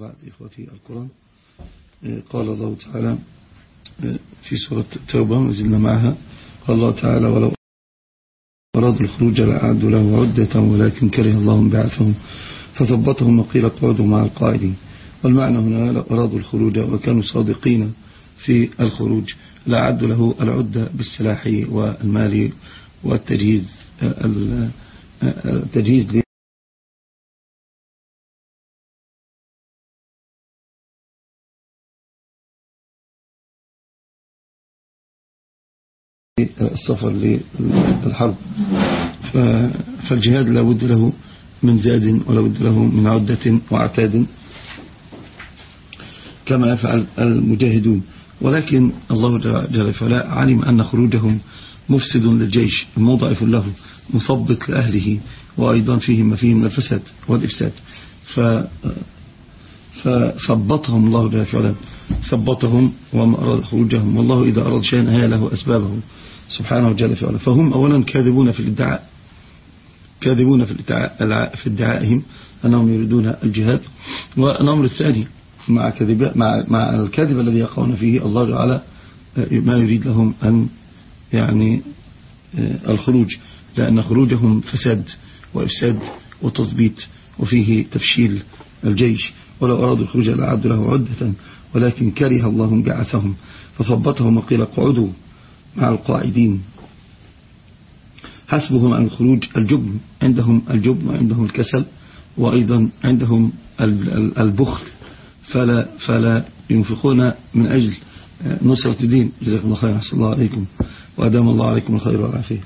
بعد إخوتي القرآن قال الله تعالى في سورة التوبة وزلنا معها. قال الله تعالى ولو أرادوا الخروج لأعدوا له عدة ولكن كره الله بعثهم فثبتهم وقيل اقعدوا مع القائدين والمعنى هنا لو أرادوا الخروج وكانوا صادقين في الخروج لأعدوا له العدة بالسلاح والمال والتجهيز التجهيز السفر للحرب. فالجهاد لا بد له من زاد ولا بد له من عدة وعتاد كما يفعل المجاهدون. ولكن الله جل وعلا علم أن خروجهم مفسد للجيش مضعف له مثبط لأهله وأيضا فيهم ما فيه من الفساد والإفساد. فثبطهم الله جل وعلا. ثبطهم وما أراد خروجهم. والله إذا أراد شيئا هيا له أسبابه. سبحانه جل وعلا فهم أولا كاذبون في الادعاء كاذبون في الادعاء في ادعائهم أنهم يريدون الجهاد. والأمر الثاني مع كذب مع مع الكذب الذي يقعون فيه الله تعالى ما يريد لهم أن يعني الخروج لأن خروجهم فساد وإفساد وتظبيط وفيه تفشيل الجيش. ولو أرادوا الخروج لأعدوا له عدة ولكن كره الله بعثهم فثبتهم وقيل اقعدوا. مع القاعدين حسبهم عن الخروج الجبن عندهم الجبن وعندهم الكسل وأيضا عندهم البخل. فلا, فلا ينفقون من أجل نصرة الدين. جزاكم الله خير أحسن الله عليكم. وأدام الله عليكم الخير والعافية.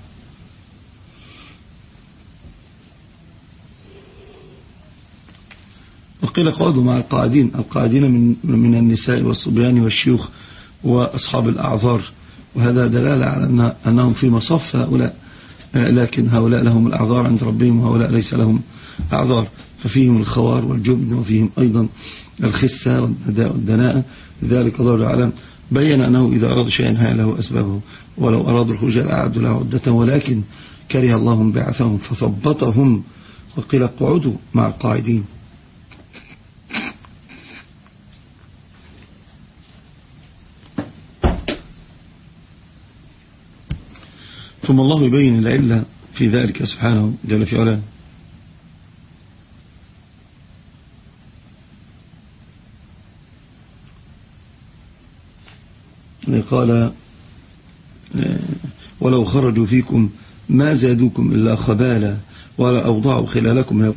وقيل قعدوا مع القاعدين. القاعدين من, من النساء والصبيان والشيوخ وأصحاب الأعذار. وهذا دلالة على أنهم في مصف هؤلاء. لكن هؤلاء لهم الأعذار عند ربهم وهؤلاء ليس لهم أعذار. ففيهم الخوار والجبن وفيهم أيضا الخسة والدناءة. لذلك الله تعالى بين أنه إذا أراد شيئا هيا له أسبابه. ولو أرادوا الخروج لأعدوا له عدة ولكن كره الله بعثهم فثبطهم وقيل اقعدوا مع القاعدين. ثم الله يبين العلة في ذلك سبحانه جل في علاه. قال ولو خرجوا فيكم ما زادوكم إلا خبالا ولا أوضعوا خلالكم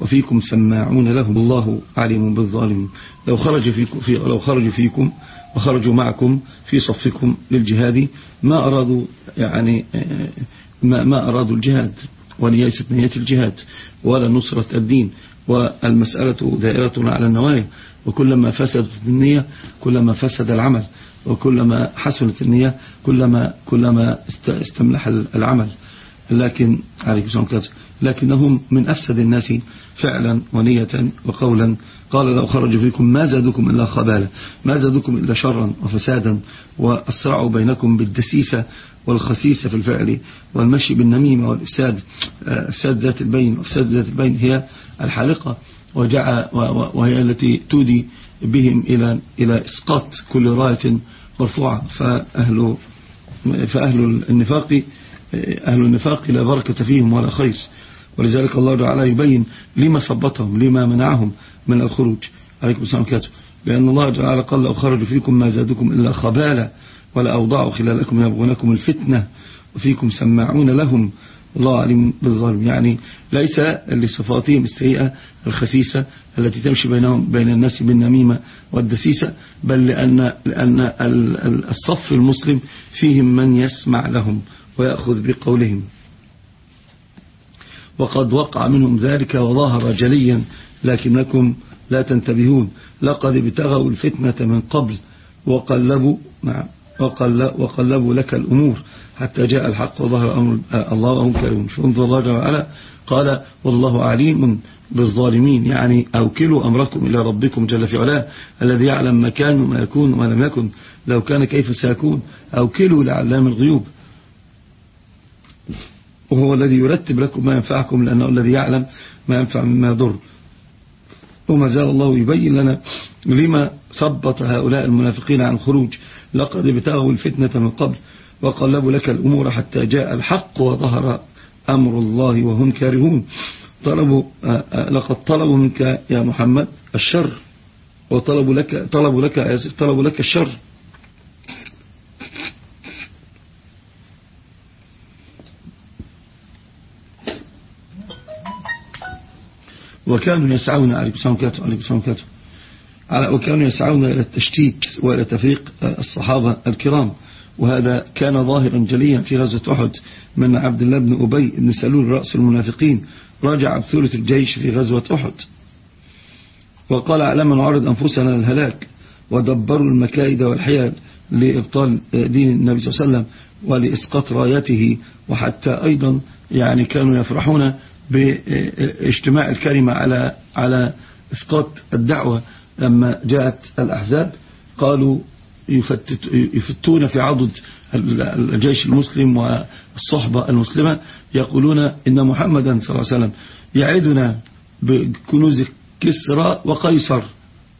وفيكم سماعون لهم الله عليم بالظالمين. لو خرج فيكم, في لو خرجوا فيكم وخرجوا معكم في صفكم للجهاد. ما أرادوا يعني ما, ما أرادوا الجهاد وليست نية الجهاد ولا نصرة الدين والمسألة دائرة على النوايا. وكلما فسدت النية كلما فسد العمل وكلما حسنت النية كلما كلما استملح العمل. لكن عليك السلام لكنهم من أفسد الناس فعلا ونية وقولا. قال لو خرجوا فيكم ما زادكم إلا خبالا ما زادكم إلا شرا وفسادا وأسرعوا بينكم بالدسيسة والخسيسة في الفعل والمشي بالنميمة والإفساد. أفساد ذات البين وأفساد ذات البين هي الحالقة وهي التي تودي بهم إلى إلى إسقاط كل راية مرفوعة. فأهل فأهل النفاق أهل النفاق لا بركة فيهم ولا خير ولذلك الله تعالى يبين لما ثبتهم لما منعهم من الخروج. عليكم السلام كاتب لأن الله تعالى قال لو خرجوا فيكم ما زادكم إلا خبالا ولا أوضعوا خلالكم يبغونكم الفتنة وفيكم سماعون لهم الله عليم بالظالم يعني ليس لصفاتهم السيئة الخسيسة التي تمشي بينهم بين الناس بالنميمة والدسيسة بل لأن, لأن الصف المسلم فيهم من يسمع لهم ويأخذ بقولهم. وقد وقع منهم ذلك وظهر جليا لكنكم لا تنتبهون. لقد ابتغوا الفتنة من قبل وقلبوا نعم وقلبوا لك الأمور حتى جاء الحق وظهر أمر الله وهم كارهون. فانظر الله تعالى قال والله عليم بالظالمين. يعني أوكلوا أمركم إلى ربكم جل في علاه الذي يعلم ما كان وما يكون وما لم يكن. لو كان كيف سيكون. أوكلوا لعلام الغيوب. وهو الذي يرتب لكم ما ينفعكم لأنه الذي يعلم ما ينفع مما يضر. وما زال الله يبين لنا لما ثبت هؤلاء المنافقين عن الخروج. لقد ابتغوا الفتنة من قبل وقلبوا لك الأمور حتى جاء الحق وظهر أمر الله وهم كارهون. طلبوا آه، آه، لقد طلبوا منك يا محمد الشر وطلبوا لك طلبوا لك طلبوا لك الشر. وكانوا يسعون عليكم السلام عليكم السلام وكانوا يسعون إلى التشتيت وإلى تفريق الصحابة الكرام. وهذا كان ظاهرا جليا في غزوة أحد من عبد الله بن أبي بن سلول رأس المنافقين. راجع بثورة الجيش في غزوة أحد. وقال على من عرض أنفسنا الهلاك ودبروا المكايد والحيل لإبطال دين النبي صلى الله عليه وسلم ولإسقاط رايته. وحتى أيضا يعني كانوا يفرحون باجتماع الكلمة على على إسقاط الدعوة. لما جاءت الأحزاب قالوا يفتون في عضد الجيش المسلم والصحبة المسلمة يقولون إن محمدا صلى الله عليه وسلم يعدنا بكنوز كسرى وقيصر.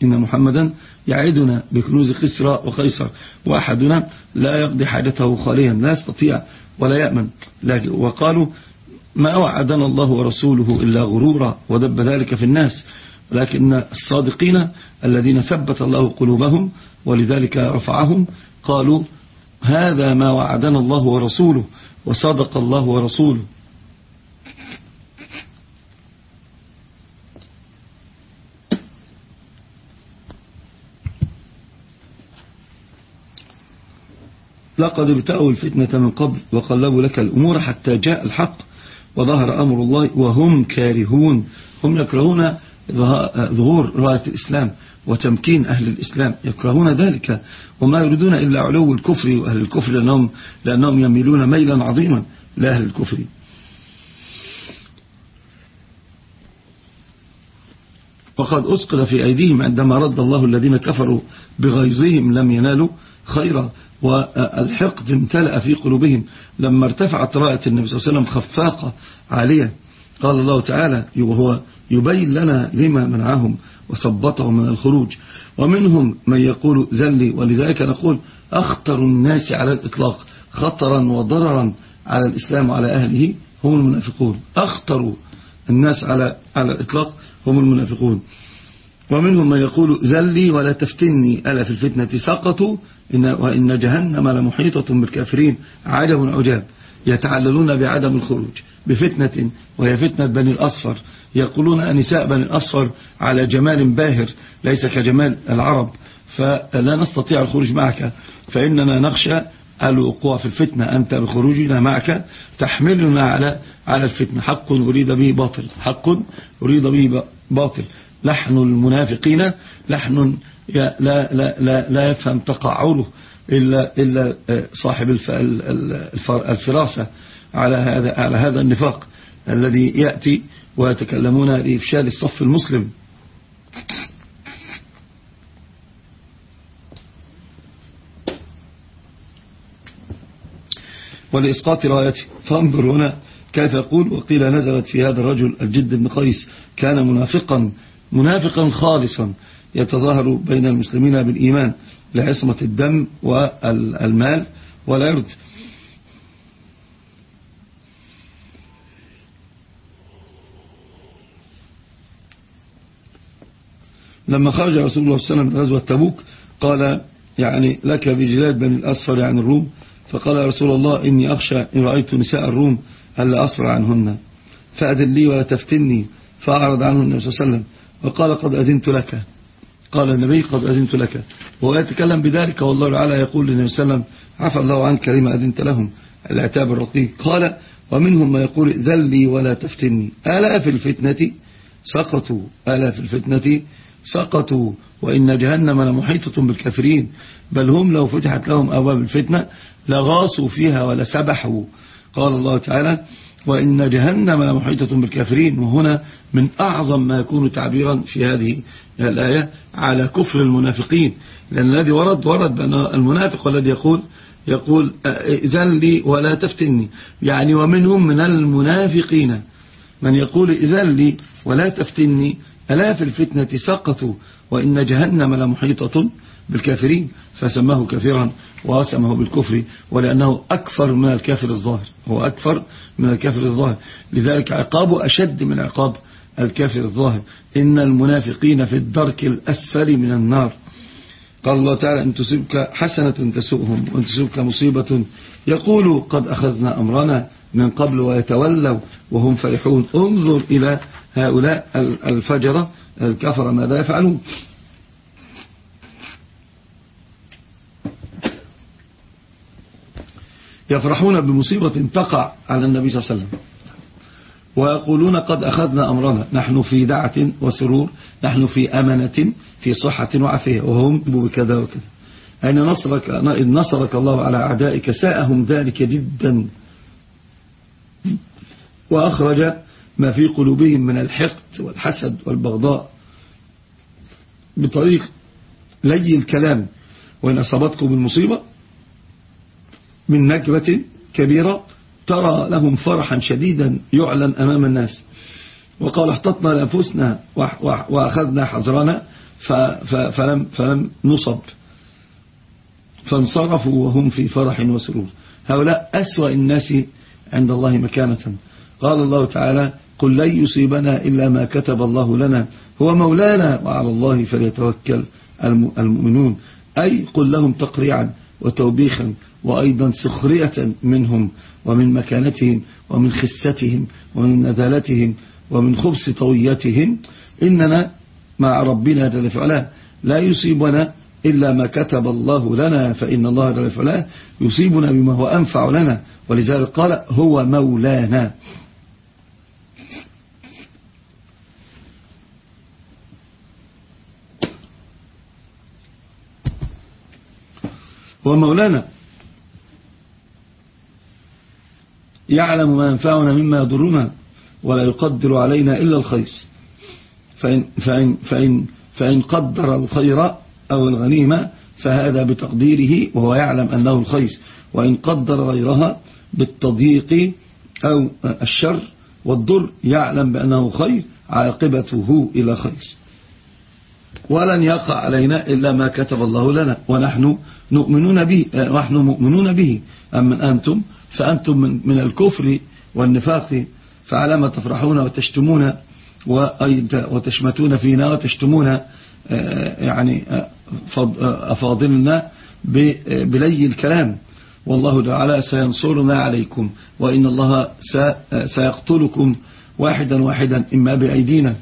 إن محمدا يعدنا بكنوز كسرى وقيصر. وأحدنا لا يقضي حاجته خاليا لا يستطيع ولا يأمن. وقالوا ما وعدنا الله ورسوله إلا غرورا ودب ذلك في الناس ولكن الصادقين الذين ثبت الله قلوبهم ولذلك رفعهم قالوا هذا ما وعدنا الله ورسوله وصدق الله ورسوله. لقد ابتأوا الفتنة من قبل وقلبوا لك الأمور حتى جاء الحق. وظهر أمر الله وهم كارهون. هم يكرهون ظهور راية الإسلام وتمكين أهل الإسلام. يكرهون ذلك. وما يريدون إلا علو الكفر وأهل الكفر لأنهم, لأنهم يميلون ميلا عظيما لأهل الكفر. وقد أسقط في أيديهم عندما رد الله الذين كفروا بغيظهم لم ينالوا خيرا. والحقد امتلأ في قلوبهم. لما ارتفعت راية النبي صلى الله عليه وسلم خفاقة عالية قال الله تعالى وهو يبين لنا لما منعهم وثبطهم من الخروج. ومنهم من يقول ذلي ولذلك نقول أخطر الناس على الإطلاق. خطرا وضررا على الإسلام وعلى أهله هم المنافقون. أخطر الناس على على الإطلاق هم المنافقون. ومنهم من يقول ذلي ولا تفتني ألا في الفتنة سقطوا؟ إن وإن جهنم لمحيطة بالكافرين. عجب عجاب. يتعللون بعدم الخروج. بفتنة وهي فتنة بني الأصفر. يقولون نساء بني الأصفر على جمال باهر ليس كجمال العرب. فلا نستطيع الخروج معك. فإننا نخشى الوقوع في الفتنة. أنت بخروجنا معك. تحملنا على على الفتنة. حق أريد به باطل. حق أريد به باطل. لحن المنافقين لحن لا, لا, لا, لا يفهم تقعره إلا, إلا صاحب الفراسة على هذا على هذا النفاق الذي يأتي ويتكلمون لإفشال الصف المسلم. ولإسقاط رايته. فانظر هنا كيف يقول وقيل نزلت في هذا الرجل الجد بن قيس كان منافقا منافقا خالصا يتظاهر بين المسلمين بالإيمان لعصمة الدم والمال والعرض لما خرج رسول الله صلى الله عليه وسلم من غزوة تبوك قال يعني لك بجلاد بني الأصفر عن الروم فقال يا رسول الله إني أخشى إن رأيت نساء الروم ألا أصفر عنهن فأذن لي ولا تفتني فأعرض عنه النبي صلى الله عليه وسلم. وقال قد أذنت لك. قال النبي قد أذنت لك. وهو يتكلم بذلك والله تعالى يقول للنبي صلى الله عليه وسلم عفى الله عنك لما أذنت لهم. العتاب الرقيق. قال ومنهم ما يقول ذلي ولا تفتني. ألا في الفتنة سقطوا. ألا في الفتنة سقطوا. وإن جهنم لمحيطة بالكافرين. بل هم لو فتحت لهم أبواب الفتنة لغاصوا فيها ولا سبحوا قال الله تعالى وإن جهنم لمحيطة بالكافرين. وهنا من أعظم ما يكون تعبيرا في هذه الآية على كفر المنافقين. لأن الذي ورد ورد بأن المنافق والذي يقول يقول إذن لي ولا تفتني. يعني ومنهم من المنافقين من يقول إذن لي ولا تفتني. ألا في الفتنة سقطوا وإن جهنم لمحيطة بالكافرين. فسماه كافرا. واسمه بالكفر ولأنه أكثر من الكافر الظاهر. هو أكثر من الكافر الظاهر. لذلك عقابه أشد من عقاب الكافر الظاهر. إن المنافقين في الدرك الأسفل من النار. قال الله تعالى إن تصيبك حسنة تسؤهم وإن تصيبك مصيبة يقولوا قد أخذنا أمرنا من قبل ويتولوا وهم فرحون. انظر إلى هؤلاء الفجرة الكفر ماذا يفعلون؟ يفرحون بمصيبة تقع على النبي صلى الله عليه وسلم. ويقولون قد أخذنا أمرنا. نحن في دعة وسرور. نحن في أمنة في صحة وعافية. وهم بكذا وكذا. أين نصرك, نصرك الله على أعدائك. ساءهم ذلك جدا. وأخرج ما في قلوبهم من الحقد والحسد والبغضاء بطريق لي الكلام. وإن أصابتكم المصيبة من نكبة كبيرة ترى لهم فرحا شديدا يعلن أمام الناس. وقال احتطنا لأنفسنا وأخذنا حذرنا فلم, فلم نصب. فانصرفوا وهم في فرح وسرور. هؤلاء أسوأ الناس عند الله مكانة. قال الله تعالى قل لن يصيبنا إلا ما كتب الله لنا هو مولانا وعلى الله فليتوكل المؤمنون. أي قل لهم تقريعا وتوبيخا وأيضا سخرية منهم ومن مكانتهم ومن خستهم ومن نذالتهم ومن خبث طويتهم. إننا مع ربنا جل فعلا لا يصيبنا إلا ما كتب الله لنا فإن الله جل فعلا يصيبنا بما هو أنفع لنا. ولذلك قال هو مولانا. هو مولانا. يعلم ما ينفعنا مما يضرنا ولا يقدر علينا إلا الخير. فإن, فإن, فإن, فإن قدر الخير أو الغنيمة فهذا بتقديره وهو يعلم أنه الخير. وإن قدر غيرها بالتضييق أو الشر والضر يعلم بأنه خير عاقبته إلى خير. ولن يقع علينا إلا ما كتب الله لنا ونحن نؤمنون به نحن مؤمنون به. أما أنتم فأنتم من, من الكفر والنفاق فعلما تفرحون وتشتمون وتشمتون فينا وتشتمون آه، يعني آه، آه، أفاضلنا بلي الكلام. والله تعالى سينصرنا عليكم وإن الله سيقتلكم واحدا واحدا إما بأيدينا.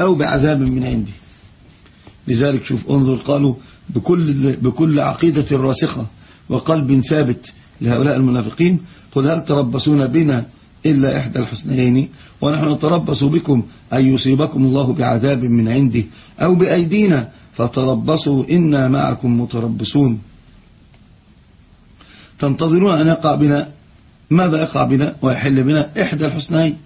أو بعذاب من عندي. لذلك شوف انظر قالوا بكل, بكل عقيدة راسخة وقلب ثابت لهؤلاء المنافقين قل هل تربصون بنا إلا إحدى الحسنيين؟ ونحن نتربص بكم أن يصيبكم الله بعذاب من عنده أو بأيدينا فتربصوا إنا معكم متربصون. تنتظرون أن يقع بنا؟ ماذا يقع بنا ويحل بنا إحدى الحسنين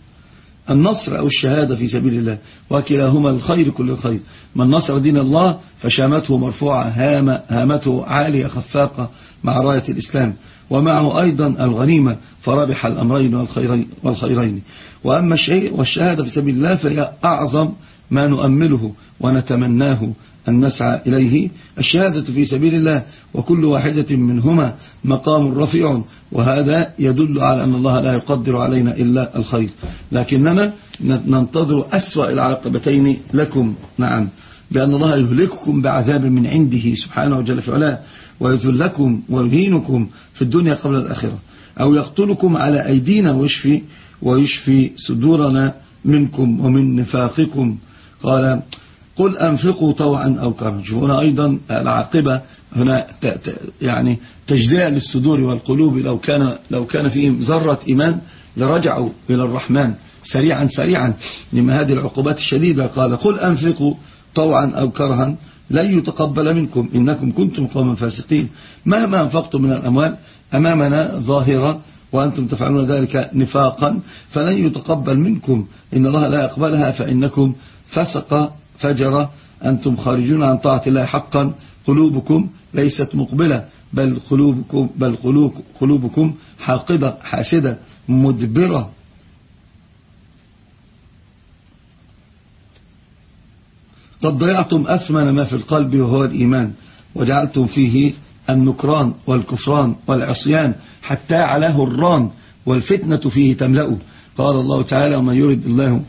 النصر أو الشهادة في سبيل الله وكلاهما الخير كل الخير. من نصر دين الله فشامته مرفوعة هام هامته عالية خفاقة مع راية الإسلام. ومعه أيضا الغنيمة فربح الأمرين والخيرين, والخيرين. وأما الشيء والشهادة في سبيل الله فهي أعظم ما نؤمله ونتمناه. أن نسعى إليه. الشهادة في سبيل الله وكل واحدة منهما مقام رفيع وهذا يدل على أن الله لا يقدر علينا إلا الخير. لكننا ننتظر أسوأ العاقبتين لكم. نعم. بأن الله يهلككم بعذاب من عنده سبحانه وجل في ويذلكم ويهينكم في الدنيا قبل الآخرة. أو يقتلكم على أيدينا ويشفي, ويشفي صدورنا منكم ومن نفاقكم. قال قل أنفقوا طوعا أو كرها هنا أيضا العاقبة هنا يعني تجديع للصدور والقلوب لو كان لو كان فيهم ذرة إيمان لرجعوا إلى الرحمن سريعا سريعا لما هذه العقوبات الشديدة. قال قل أنفقوا طوعا أو كرها لن يتقبل منكم إنكم كنتم قوما فاسقين. مهما أنفقتم من الأموال أمامنا ظاهرة وأنتم تفعلون ذلك نفاقا فلن يتقبل منكم. إن الله لا يقبلها فإنكم فسق فجر أنتم خارجون عن طاعة الله حقا قلوبكم ليست مقبلة بل قلوبكم, بل قلوبكم حاقدة حاسدة مدبرة. قد ضيعتم أثمن ما في القلب وهو الإيمان وجعلتم فيه النكران والكفران والعصيان حتى علاه الران والفتنة فيه تملأ. قال الله تعالى ومن يرد الله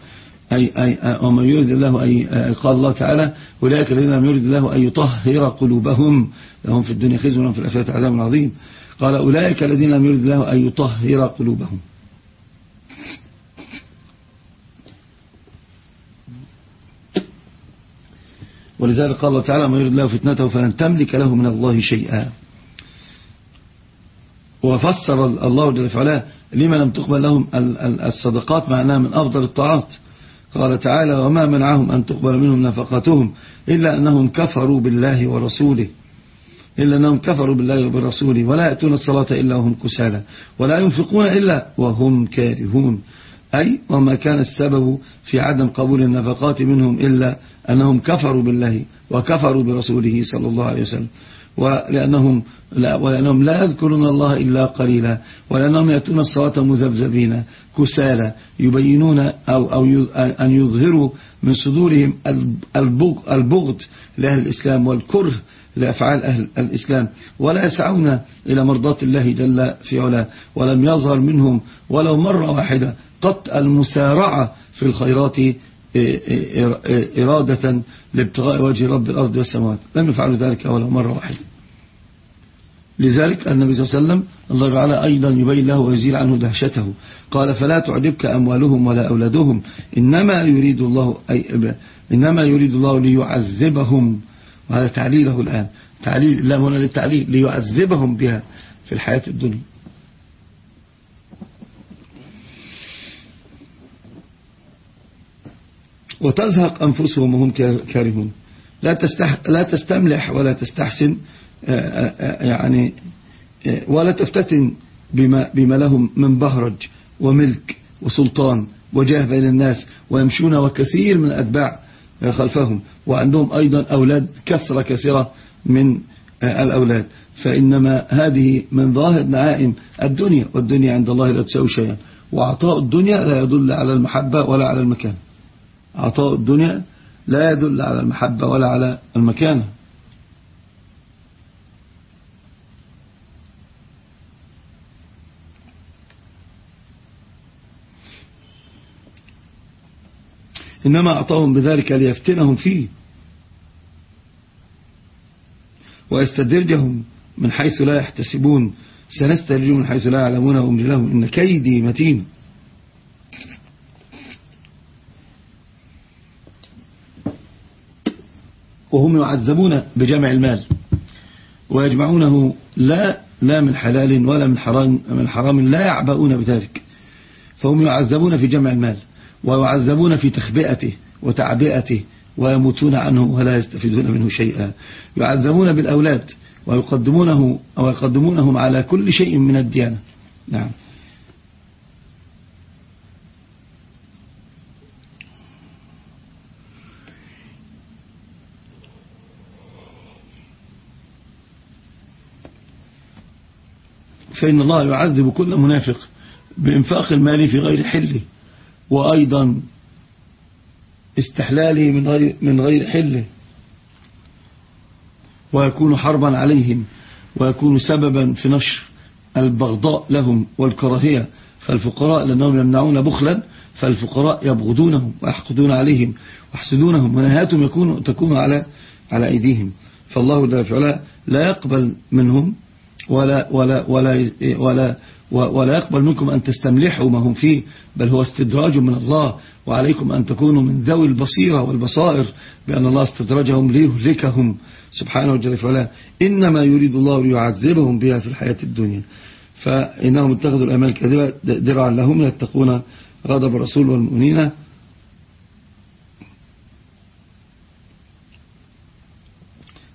أي, أي ومن يريد الله أي قال الله تعالى أولئك الذين لم يرد الله أن يطهر قلوبهم لهم في الدنيا خزي ولهم في الآخرة عذاب عظيم. قال أولئك الذين لم يرد الله أن يطهر قلوبهم. ولذلك قال الله تعالى ما يريد الله فتنته فلن تملك له من الله شيئا. وفسر الله جل وعلا لما لم تقبل لهم الصدقات معناها من أفضل الطاعات. قال تعالى وما منعهم أن تقبل منهم نفقاتهم إلا أنهم كفروا بالله ورسوله إلا أنهم كفروا بالله وبرسوله ولا يأتون الصلاة إلا وهم كسالى ولا ينفقون إلا وهم كارهون أي وما كان السبب في عدم قبول النفقات منهم إلا أنهم كفروا بالله وكفروا برسوله صلى الله عليه وسلم ولأنهم لا, ولأنهم لا يذكرون الله إلا قليلا ولأنهم يأتون الصلاة مذبذبين كسالى يبينون أو, أو أن يظهروا من صدورهم البغض لأهل الإسلام والكره لأفعال أهل الإسلام ولا يسعون إلى مرضات الله جل في علاه ولم يظهر منهم ولو مرة واحدة قط المسارعة في الخيرات إرادة لابتغاء وجه رب الأرض والسماوات لم يفعلوا ذلك ولو مرة واحدة لذلك النبي صلى الله عليه وسلم الله تعالى أيضا يبين له ويزيل عنه دهشته قال فلا تعجبك أموالهم ولا أولادهم إنما يريد الله أي إنما يريد الله ليعذبهم وهذا تعليله الآن تعليل لا هنا للتعليل ليعذبهم بها في الحياة الدنيا وتزهق أنفسهم وهم كارهون. لا, تستح لا تستملح ولا تستحسن آه، آه، آه، يعني ولا تفتتن بما, بما لهم من بهرج وملك وسلطان وجاه بين الناس ويمشون وكثير من الأتباع خلفهم وعندهم أيضا أولاد كثرة كثيرة من الأولاد. فإنما هذه من ظاهر نعائم الدنيا والدنيا عند الله لا تساوي شيئا. وعطاء الدنيا لا يدل على المحبة ولا على المكان. عطاء الدنيا لا يدل على المحبة ولا على المكانة. إنما أعطاهم بذلك ليفتنهم فيه ويستدرجهم من حيث لا يحتسبون. سنستدرجهم من حيث لا يعلمون وأملي لهم إن كيدي متين. وهم يعذبون بجمع المال ويجمعونه لا لا من حلال ولا من حرام من حرام لا يعبؤون بذلك فهم يعذبون في جمع المال ويعذبون في تخبئته وتعبئته ويموتون عنه ولا يستفيدون منه شيئا يعذبون بالأولاد ويقدمونه أو يقدمونهم على كل شيء من الديانة. نعم. فإن الله يعذب كل منافق بإنفاق المال في غير حله وأيضا استحلاله من غير, من غير حله ويكون حربا عليهم ويكون سببا في نشر البغضاء لهم والكراهية. فالفقراء لأنهم يمنعون بخلا فالفقراء يبغضونهم ويحقدون عليهم ويحسدونهم ونهايتهم يكون تكون على على أيديهم. فالله جل لا يقبل منهم ولا ولا ولا ولا ولا يقبل منكم أن تستملحوا ما هم فيه بل هو استدراج من الله وعليكم أن تكونوا من ذوي البصيرة والبصائر بأن الله استدرجهم ليهلكهم. سبحانه وجل وعلا إنما يريد الله ليعذبهم بها في الحياة الدنيا. فإنهم اتخذوا الأمال كذبة درعا لهم يتقون غضب الرسول والمؤمنين.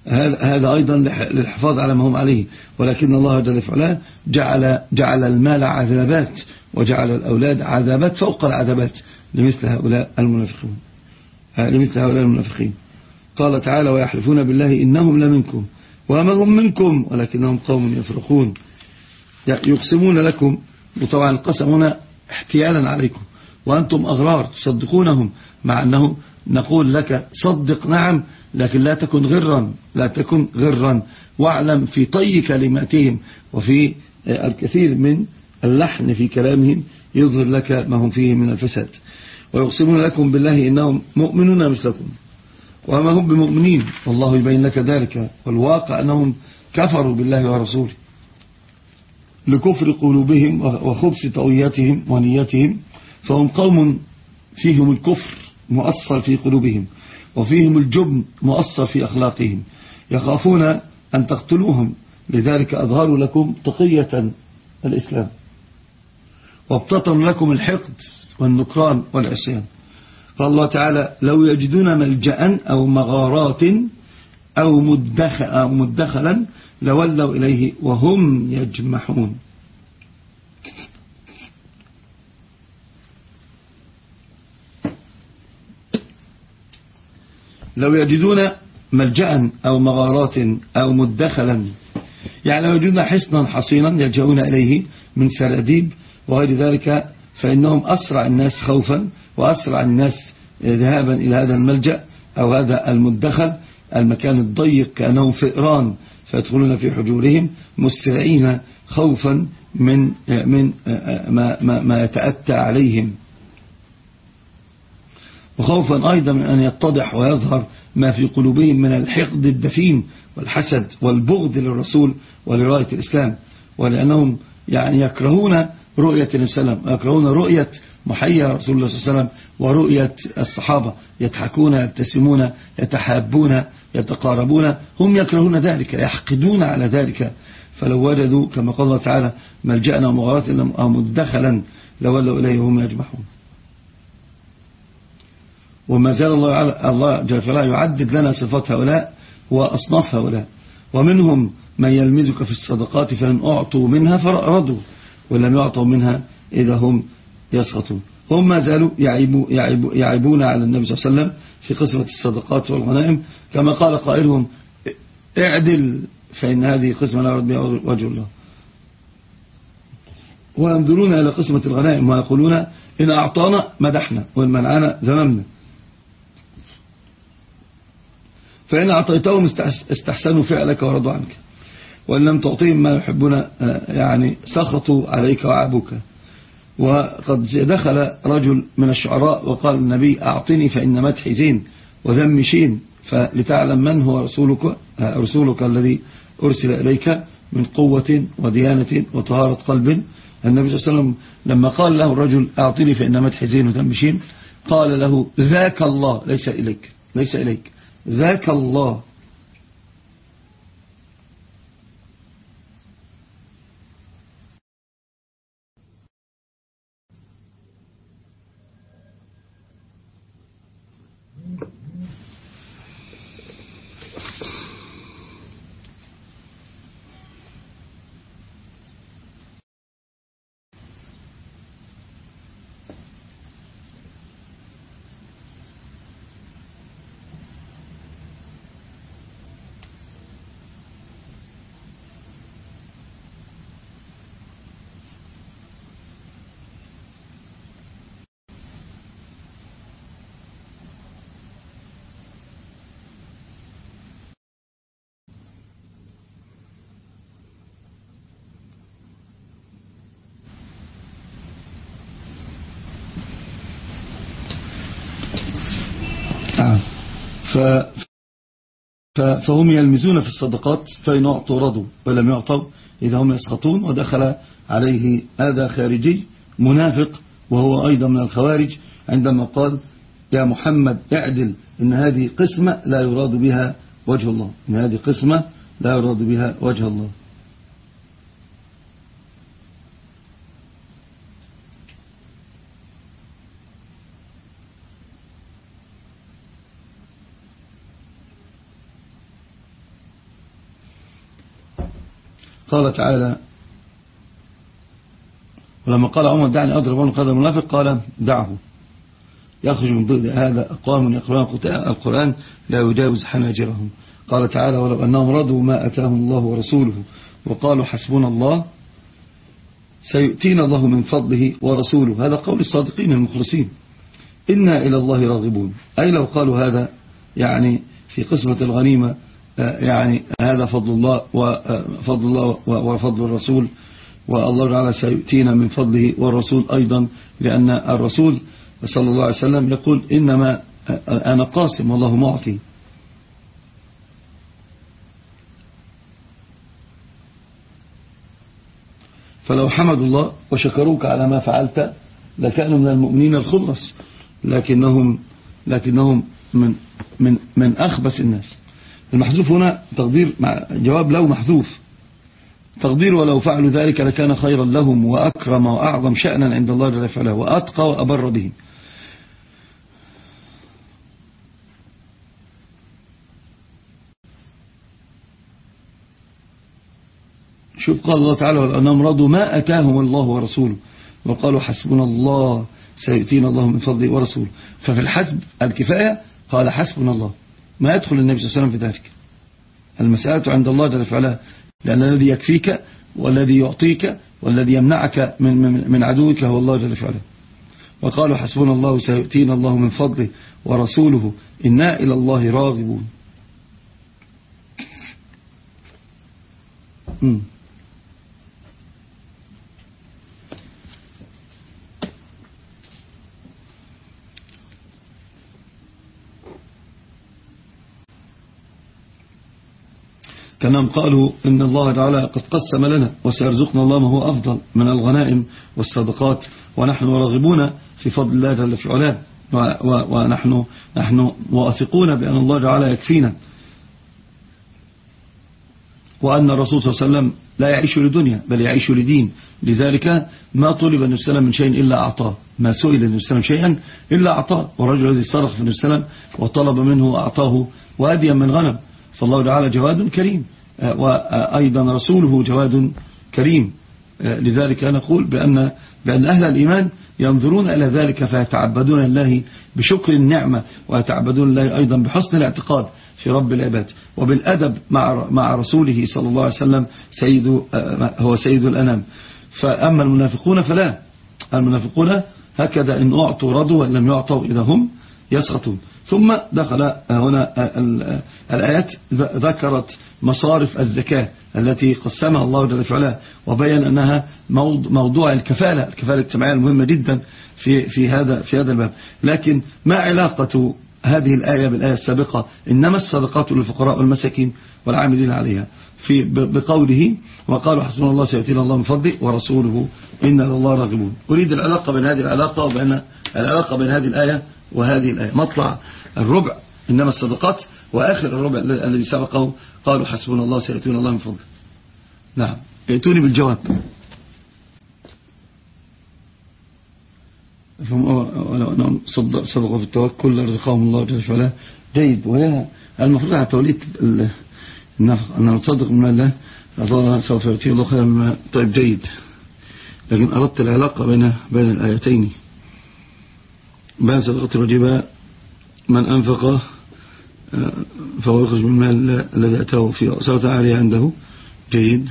هذا أيضا للحفاظ على ما هم عليه. ولكن الله جل وعلا جعل, جعل المال عذابات وجعل الأولاد عذابات فوق العذابات لمثل هؤلاء المنافقين لمثل هؤلاء المنافقين. قال تعالى ويحلفون بالله إنهم لمنكم وما هم منكم ولكنهم قوم يفرقون يقسمون لكم وطبعا القسم هنا احتيالا عليكم. وأنتم أغرار تصدقونهم مع أنه نقول لك صدق نعم لكن لا تكن غرا لا تكن غرا. واعلم في طي كلماتهم وفي الكثير من اللحن في كلامهم يظهر لك ما هم فيه من الفساد. ويقسمون لكم بالله إنهم مؤمنون مثلكم. وما هم بمؤمنين؟ والله يبين لك ذلك. والواقع أنهم كفروا بالله ورسوله. لكفر قلوبهم وخبث طوياتهم ونياتهم فهم قوم فيهم الكفر. مؤثر في قلوبهم وفيهم الجبن مؤثر في أخلاقهم. يخافون أن تقتلوهم لذلك أظهروا لكم تقية الإسلام. وابتطن لكم الحقد والنكران والعصيان. قال الله تعالى لو يجدون ملجأ أو مغارات أو مدخلا لولوا إليه وهم يجمحون. لو يجدون ملجأ أو مغارات أو مدخلا يعني لو يجدون حصنا حصينا يلجؤون إليه من سراديب وغير ذلك فإنهم أسرع الناس خوفا وأسرع الناس ذهابا إلى هذا الملجأ أو هذا المدخل المكان الضيق كأنهم فئران فيدخلون في حجورهم مسرعين خوفا من من ما, ما, ما يتأتى عليهم. وخوفا أيضا من أن يتضح ويظهر ما في قلوبهم من الحقد الدفين والحسد والبغض للرسول ولراية الإسلام ولأنهم يعني يكرهون رؤية النبي صلى الله عليه وسلم يكرهون رؤية محيا رسول الله صلى الله عليه وسلم ورؤية الصحابة يضحكون يبتسمون يتحابون يتقاربون هم يكرهون ذلك يحقدون على ذلك. فلو وجدوا كما قال الله تعالى ملجأنا ومغارات أو مدخلا لولوا إليه وهم يجمحون. وما زال الله, الله جل وعلا يعدد لنا صفات هؤلاء وأصناف هؤلاء. ومنهم من يلمزك في الصدقات فإن أعطوا منها فرأردوا ولم يعطوا منها إذا هم يسخطون. هم ما زالوا يعيبوا يعيبوا يعيبون على النبي صلى الله عليه وسلم في قسمة الصدقات والغنائم. كما قال قائلهم اعدل فإن هذه قسمة لا يرد بها وجه الله. وينظرون إلى قسمة الغنائم ويقولون إن أعطانا مدحنا وإن منعنا ذممنا. فإن أعطيتهم استحسنوا فعلك ورضوا عنك. وإن لم تعطيهم ما يحبون آه، يعني سخطوا عليك وعابوك وقد دخل رجل من الشعراء وقال النبي أعطني فإن مدحي زين وذم شين فلتعلم من هو رسولك, آه، رسولك الذي أرسل إليك من قوة وديانة وطهارة قلب. النبي صلى الله عليه وسلم لما قال له الرجل أعطني فإن مدحي زين وذم شين قال له ذاك الله ليس إليك ليس إليك. ذاك الله. فهم يلمزون في الصدقات فإن أعطوا رضوا ولم يعطوا إذا هم يسخطون ودخل عليه هذا خارجي منافق وهو أيضا من الخوارج عندما قال يا محمد اعدل إن هذه قسمة لا يراد بها وجه الله إن هذه قسمة لا يراد بها وجه الله. قال تعالى ولما قال عمر دعني أضرب عنه قدر المنافق قال دعه. يخرج من ضد هذا أقوام يقرؤون القرآن لا يجاوز حناجرهم. قال تعالى ولو أنهم رضوا ما أتاهم الله ورسوله وقالوا حسبنا الله سيؤتينا الله من فضله ورسوله. هذا قول الصادقين المخلصين. إنا إلى الله راغبون. أي لو قالوا هذا يعني في قسمة الغنيمة يعني هذا فضل الله وفضل الله وفضل الرسول. والله تعالى سيؤتينا من فضله والرسول أيضا لأن الرسول صلى الله عليه وسلم يقول إنما أنا قاسم والله معطي فلو حمدوا الله وشكروك على ما فعلت لكانوا من المؤمنين الخلص لكنهم لكنهم من من من أخبث الناس. المحذوف هنا تقدير جواب لو محذوف. تقدير ولو فعلوا ذلك لكان خيرا لهم وأكرم وأعظم شأنا عند الله جل وعلا وأتقى وأبر به. شوف قال الله تعالى والأنام رضوا ما أتاهم الله ورسوله. وقالوا حسبنا الله سيؤتينا الله من فضله ورسوله. ففي الحسب الكفاية قال حسبنا الله. ما يدخل النبي صلى الله عليه وسلم في ذلك. المسألة عند الله جل وعلا لأن الذي يكفيك والذي يعطيك والذي يمنعك من, من, من عدوك هو الله جل وعلا. وقالوا حسبنا الله سيؤتينا الله من فضله ورسوله إنا إلى الله راغبون. كانهم قالوا إن الله تعالى قد قسم لنا وسيرزقنا الله ما هو أفضل من الغنائم والصدقات ونحن راغبون في فضل الله جل في علاه. ونحن نحن واثقون بأن الله تعالى يكفينا. وأن الرسول صلى الله عليه وسلم لا يعيش لدنيا بل يعيش لدين. لذلك ما طلب النبي صلى الله عليه وسلم من شيء إلا أعطاه. ما سئل النبي صلى الله عليه وسلم شيئا إلا أعطاه. والرجل الذي صرخ في النبي صلى الله عليه وسلم وطلب منه أعطاه وأديا من غنم. فالله تعالى جواد كريم. وأيضا رسوله جواد كريم. لذلك نقول بأن, بأن أهل الإيمان ينظرون إلى ذلك فيتعبدون الله بشكر النعمة ويتعبدون الله أيضا بحسن الاعتقاد في رب العباد. وبالأدب مع مع رسوله صلى الله عليه وسلم سيد هو سيد الأنام. فأما المنافقون فلا. المنافقون هكذا إن أعطوا رضوا وإن لم يعطوا إذا هم يسقطون ثم دخل هنا الآيات ذكرت مصارف الزكاة التي قسمها الله جل وعلا وبين أنها موضوع الكفالة الكفالة الاجتماعية المهمة جدا في في هذا في هذا الباب. لكن ما علاقة هذه الآية بالآية السابقة؟ إنما الصدقات للفقراء والمساكين والعاملين عليها. في بقوله وقالوا حسبنا الله سيؤتينا الله من فضله ورسوله إن الله راغبون. أريد العلاقة بين هذه العلاقة وبين العلاقة بين هذه الآية وهذه الآية. مطلع الربع إنما الصدقات وآخر الربع الذي سبقه قالوا حسبنا الله سيأتون الله من فضله. نعم. ائتوني بالجواب. ولو أنهم صدقوا في التوكل رزقهم الله جل وعلا. جيد. وهي المفروض على توليد أن نصدق من الله. الله سوف يؤتي الله خيرا مما طيب جيد. لكن أردت العلاقة بين بين الآيتين. بين صدقة الواجبة من أنفق آه، فهو يخرج من المال الذي أتاه في أسرة عالية عنده. جيد.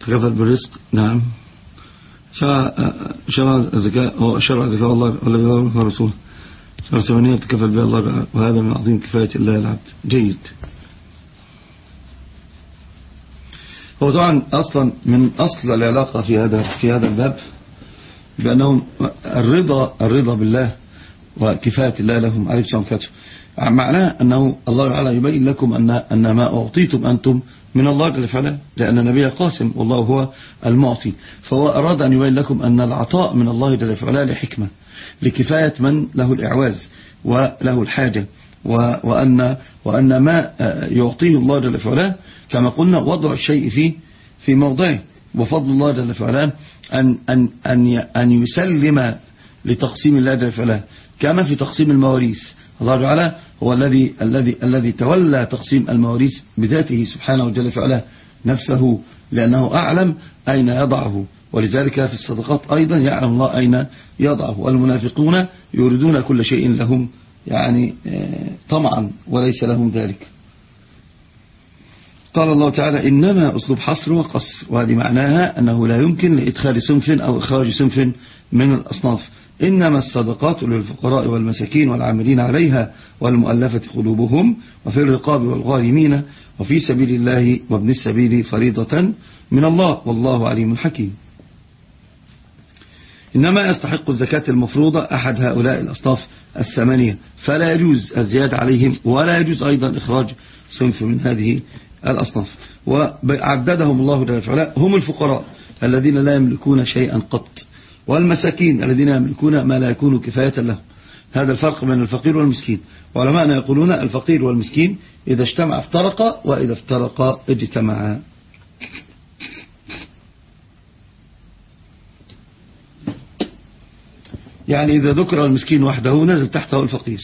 تكفل بالرزق. نعم. شرع الزكاة شرع الزكاة الله والذي ظهر من رسوله. شرع ثمانية تكفل بها الله وهذا من عظيم كفاية الله العبد. جيد. هو طبعا أصلا من أصل العلاقة في هذا في هذا الباب بأنهم الرضا الرضا بالله وكفاية الله لهم. عليه السلام كتب معناه أنه الله تعالى يبين لكم أن, أن ما أعطيتم أنتم من الله جل وعلا لأن النبي قاسم والله هو المعطي. فهو أراد أن يبين لكم أن العطاء من الله جل وعلا لحكمة. لكفاية من له الإعواز وله الحاجة وأن, وأن ما يعطيه الله جل وعلا كما قلنا وضع الشيء في في موضعه. وفضل الله جل وعلا أن, أن, أن, أن يسلم لتقسيم الله جل وعلا كما في تقسيم المواريث. الله تعالى هو الذي الذي الذي تولى تقسيم المواريث بذاته سبحانه وجل وعلا نفسه لأنه أعلم أين يضعه. ولذلك في الصدقات أيضا يعلم الله أين يضعه والمنافقون يريدون كل شيء لهم يعني طمعا وليس لهم ذلك. قال الله تعالى إنما أسلوب حصر وقصر وهذه معناها أنه لا يمكن لإدخال سنف أو إخراج سنف من الأصناف. إنما الصدقات للفقراء والمساكين والعاملين عليها والمؤلفة قلوبهم وفي الرقاب والغارمين وفي سبيل الله وابن السبيل فريضة من الله. والله عليم حكيم. إنما يستحق الزكاة المفروضة أحد هؤلاء الأصناف الثمانية. فلا يجوز الزيادة عليهم ولا يجوز أيضا إخراج صنف من هذه الأصناف. وعددهم الله جل وعلا هم الفقراء الذين لا يملكون شيئا قط والمساكين الذين يملكون ما لا يكون كفاية لهم هذا الفرق بين الفقير والمسكين. وعلماءنا يقولون الفقير والمسكين إذا اجتمع افترقا وإذا افترقا اجتمعا. يعني إذا ذكر المسكين وحده نزل تحته الفقير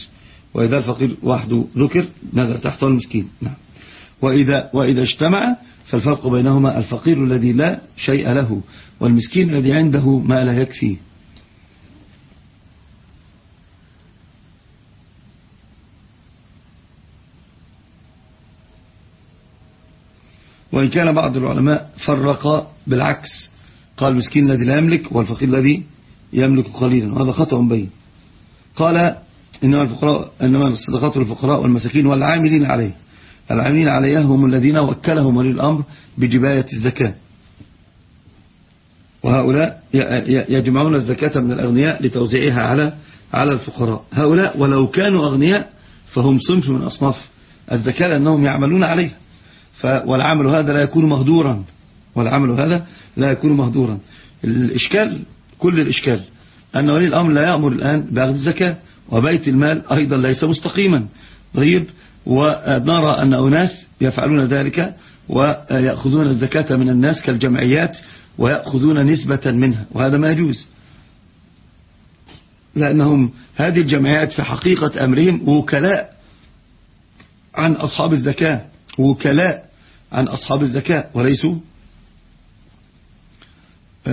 وإذا الفقير وحده ذكر نزل تحته المسكين نعم. وإذا, وإذا اجتمع فالفرق بينهما الفقير الذي لا شيء له والمسكين الذي عنده ما لا يكفي. وإن كان بعض العلماء فرق بالعكس قال المسكين الذي لا يملك والفقير الذي يملك قليلا. وهذا خطأ بين. قال إنما, الفقراء إنما الصدقات للفقراء والمساكين والعاملين عليه. العاملين عليها هم الذين وكلهم ولي الأمر بجباية الزكاة. وهؤلاء يجمعون الزكاة من الأغنياء لتوزيعها على على الفقراء. هؤلاء ولو كانوا أغنياء فهم صنف من أصناف الزكاة لأنهم يعملون عليها والعمل هذا لا يكون مهدورا. والعمل هذا لا يكون مهدورا. الإشكال كل الإشكال. أن ولي الأمر لا يأمر الآن بأخذ الزكاة وبيت المال أيضا ليس مستقيما. طيب ونرى أن أناس يفعلون ذلك ويأخذون الزكاة من الناس كالجمعيات ويأخذون نسبة منها وهذا ما يجوز. لأنهم هذه الجمعيات في حقيقة أمرهم وكلاء عن أصحاب الزكاة وكلاء عن أصحاب الزكاة وليسوا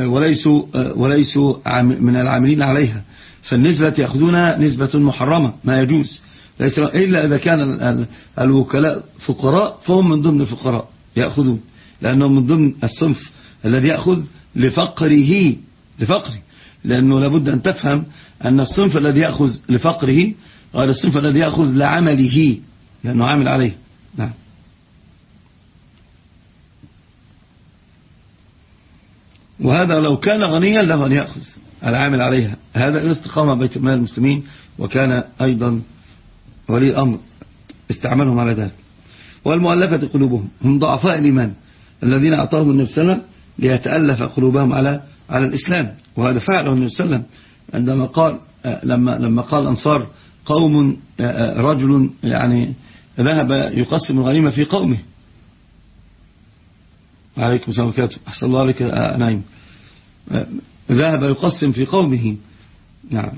وليسوا وليسوا من العاملين عليها. فالنسبة يأخذونها نسبة محرمة ما يجوز. ليس إلا إذا كان الوكلاء فقراء فهم من ضمن الفقراء يأخذون. لأنهم من ضمن الصنف الذي يأخذ لفقره لفقره. لأنه لابد أن تفهم أن الصنف الذي يأخذ لفقره غير الصنف الذي يأخذ لعمله لأنه عامل عليه نعم وهذا لو كان غنيا له أن يأخذ العامل عليها. هذا الاستقامة بيت المال المسلمين وكان أيضا ولي الأمر استعملهم على ذلك. والمؤلفة قلوبهم هم ضعفاء الإيمان الذين أعطاهم النبي صلى الله عليه وسلم ليتألف قلوبهم على على الإسلام. وهذا فعله النبي صلى الله عليه وسلم عندما قال لما لما قال الأنصار قوم رجل يعني ذهب يقسم الغنيمة في قومه. عليكم السلام عليكم أحسن الله عليك نايم ذهب يقسم في قومه. نعم.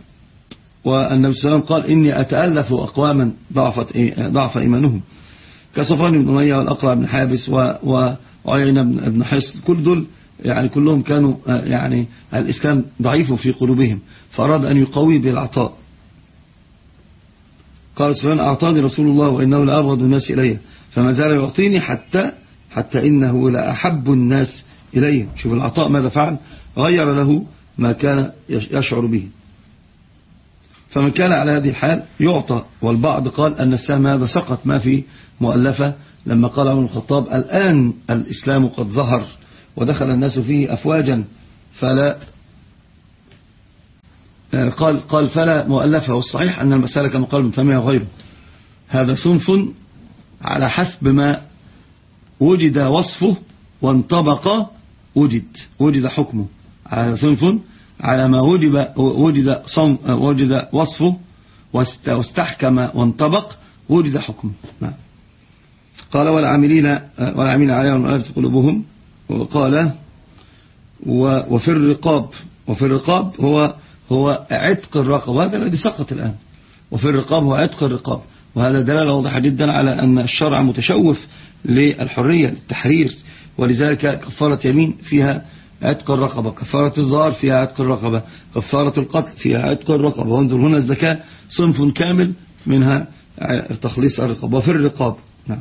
والنبي صلى الله عليه وسلم قال إني أتألف أقواما ضعفت ضعف إيمانهم. كصفان بن أمية والأقرع بن حابس وعيينة بن حصن كل دول يعني كلهم كانوا يعني الإسلام ضعيف في قلوبهم. فأراد أن يقوي بالعطاء. قال سفيان أعطاني رسول الله وإنه لأبغض الناس إلي. فما زال يعطيني حتى حتى إنه لأحب الناس إليه. شوف العطاء ماذا فعل؟ غير له ما كان يشعر به. فمن كان على هذه الحال يعطى والبعض قال أن السهم هذا سقط. ما في مؤلفة لما قال عمر الخطاب الآن الإسلام قد ظهر ودخل الناس فيه أفواجا فلا قال قال فلا مؤلفة. والصحيح أن المسألة كما قال من فهمها وغيره هذا صنف على حسب ما وجد وصفه وانطبق وجد وجد حكمه. صنف على ما وجب وجد وجد وصفه واستحكم وانطبق وجد حكمه. نعم. قال والعاملين والعاملين عليهم والمؤلفة قلوبهم وقال وفي الرقاب وفي الرقاب هو هو عتق الرقب وهذا الذي سقط الآن. وفي الرقاب هو عتق الرقاب. وهذا دلالة واضحة جدا على أن الشرع متشوف للحرية للتحرير. ولذلك كفارة يمين فيها عتق الرقبة كفارة الظهر فيها عتق الرقبة كفارة القتل فيها عتق الرقبة. وانظر هنا الزكاة صنف كامل منها تخليص الرقاب وفي الرقاب. نعم.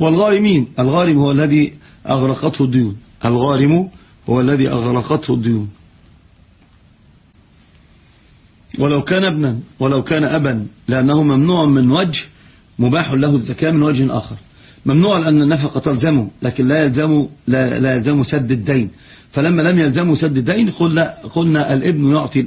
والغارمين الغارم هو الذي أغرقته الديون. الغارم هو الذي أغرقته الديون. ولو كان ابنا ولو كان أبا لأنه ممنوع من وجه مباح له الزكاة من وجه آخر. ممنوع لأن النفقة تلزمه لكن لا يلزم لا, لا يلزم سد الدين. فلما لم يلزمه سد الدين قلنا, قلنا الابن يعطي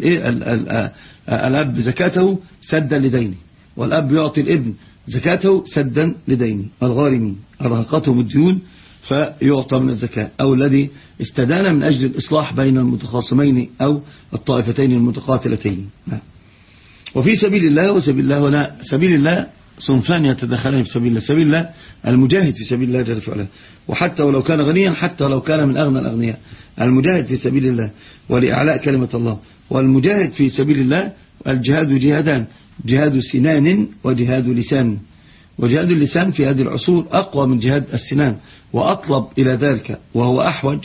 الأب زكاته سدا لدينه والأب يعطي الابن زكاته سدا لدينه. الغارمين أرهقتهم الديون فيعطى من الزكاة. أو الذي استدان من أجل الإصلاح بين المتخاصمين أو الطائفتين المتقاتلتين. نعم. وفي سبيل الله وسبيل الله ولا سبيل الله صنفان يتدخلان في سبيل الله. سبيل الله المجاهد في سبيل الله جل وعلا. وحتى ولو كان غنيا حتى ولو كان من أغنى الأغنياء. المجاهد في سبيل الله ولإعلاء كلمة الله. والمجاهد في سبيل الله الجهاد جهادان. جهاد سنان وجهاد لسان. وجهاد اللسان في هذه العصور أقوى من جهاد السنان. وأطلب إلى ذلك وهو أحوج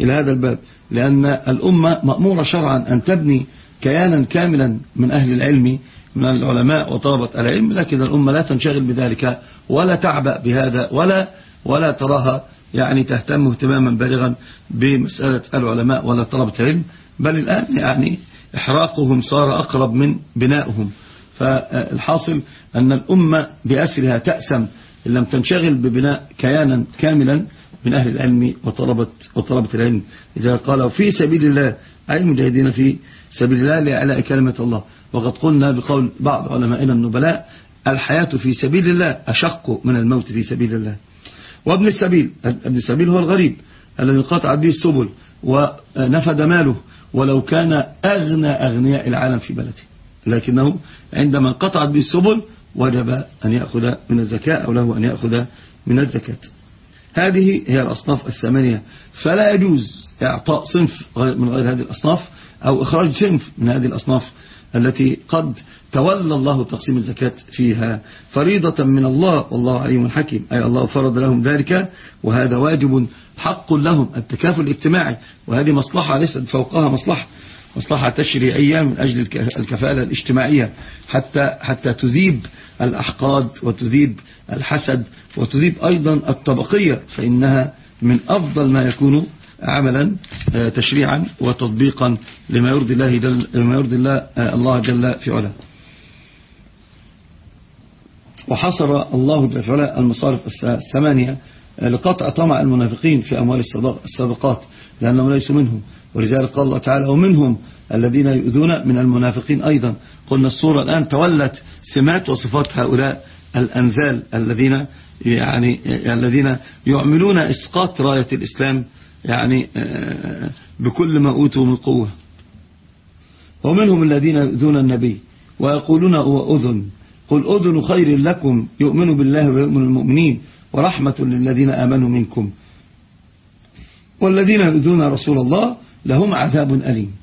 إلى هذا الباب لأن الأمة مأمورة شرعا أن تبني كيانا كاملا من أهل العلم من العلماء وطلبة العلم لكن الأمة لا تنشغل بذلك ولا تعبأ بهذا ولا ولا تراها يعني تهتم اهتماما بالغا بمسألة العلماء ولا طلبة العلم بل الآن يعني إحراقهم صار أقرب من بنائهم فالحاصل أن الأمة بأسرها تأسم إن لم تنشغل ببناء كيانا كاملا من أهل العلم وطلبة, وطلبة العلم. إذا قالوا في سبيل الله أي المجاهدين في سبيل الله لإعلاء كلمة الله. وقد قلنا بقول بعض علمائنا النبلاء الحياة في سبيل الله أشق من الموت في سبيل الله. وابن السبيل ابن السبيل هو الغريب الذي قطع به السبل ونفد ماله ولو كان أغنى أغنياء العالم في بلده. لكنه عندما قطعت به السبل وجب أن يأخذ من الزكاة أو له أن يأخذ من الزكاة. هذه هي الأصناف الثمانية. فلا يجوز إعطاء صنف من غير هذه الأصناف أو إخراج صنف من هذه الأصناف التي قد تولى الله تقسيم الزكاة فيها. فريضة من الله والله عليم حكيم. أي الله فرض لهم ذلك وهذا واجب حق لهم التكافل الاجتماعي. وهذه مصلحة ليست فوقها مصلحة. مصلحة تشريعية من أجل الكفالة الاجتماعية حتى, حتى تذيب الأحقاد وتذيب الحسد وتذيب أيضا الطبقية فإنها من أفضل ما يكون عملا آه، تشريعا وتطبيقا لما يرضي الله لما يرضي الله, آه، الله جل في علاه. وحصر الله جل في علاه المصارف الثمانية آه، لقطع طمع المنافقين في أموال الصدقات. لأنهم ليسوا منهم. ولذلك قال الله تعالى ومنهم الذين يؤذون من المنافقين أيضا. قلنا الصورة الآن تولت سمات وصفات هؤلاء الأنزال الذين يعني الذين يعملون إسقاط راية الإسلام يعني آه، بكل ما أوتوا من قوة. ومنهم الذين يؤذون النبي ويقولون هو أذن. قل أذن خير لكم يؤمن بالله ويؤمن المؤمنين ورحمة للذين آمنوا منكم. والذين يؤذون رسول الله لهم عذاب أليم.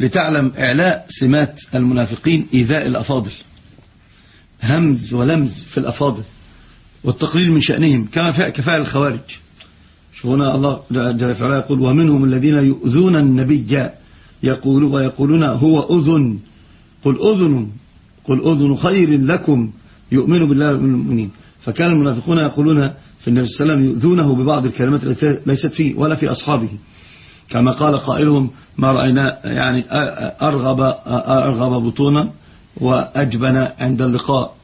لتعلم إعلاء سمات المنافقين إيذاء الأفاضل. همز ولمز في الأفاضل والتقليل من شأنهم كما كفاء الخوارج. هنا الله جل وعلا يقول ومنهم الذين يؤذون النبي يقول ويقولون هو أذن. قل أذن قل أذن خير لكم يؤمن بالله والمؤمنين فكان المنافقون يقولون في النبي صلى الله عليه وسلم يؤذونه ببعض الكلمات التي ليست فيه ولا في أصحابه. كما قال قائلهم ما رأينا يعني أرغب, أرغب بطونا وأجبن عند اللقاء.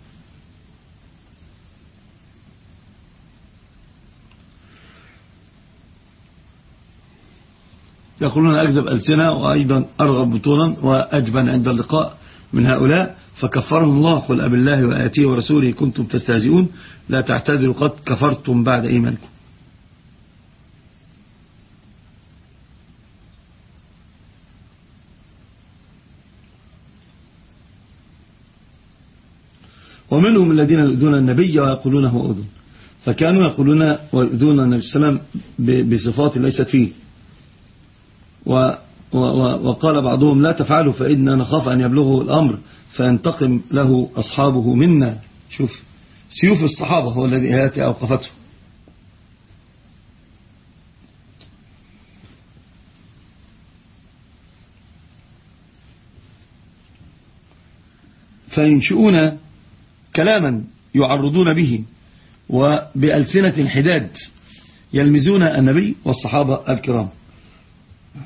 يقولون أكذب ألسنة وأيضا أرغب بطونا وأجبن عند اللقاء من هؤلاء. فكفرهم الله قل أب الله وآتيه ورسوله كنتم تستهزئون. لا تعتذروا قد كفرتم بعد إيمانكم. ومنهم الذين يؤذون النبي ويقولون هو أذن. فكانوا يقولون ويؤذون النبي صلى الله عليه وسلم بصفات ليست فيه. وقال بعضهم لا تفعلوا فإننا نخاف أن يبلغه الأمر فينتقم له أصحابه منا. شوف سيوف الصحابة هو الذي هاتي أوقفته فينشئون كلاما يعرضون به وبألسنة حداد يلمزون النبي والصحابة الكرام نعم.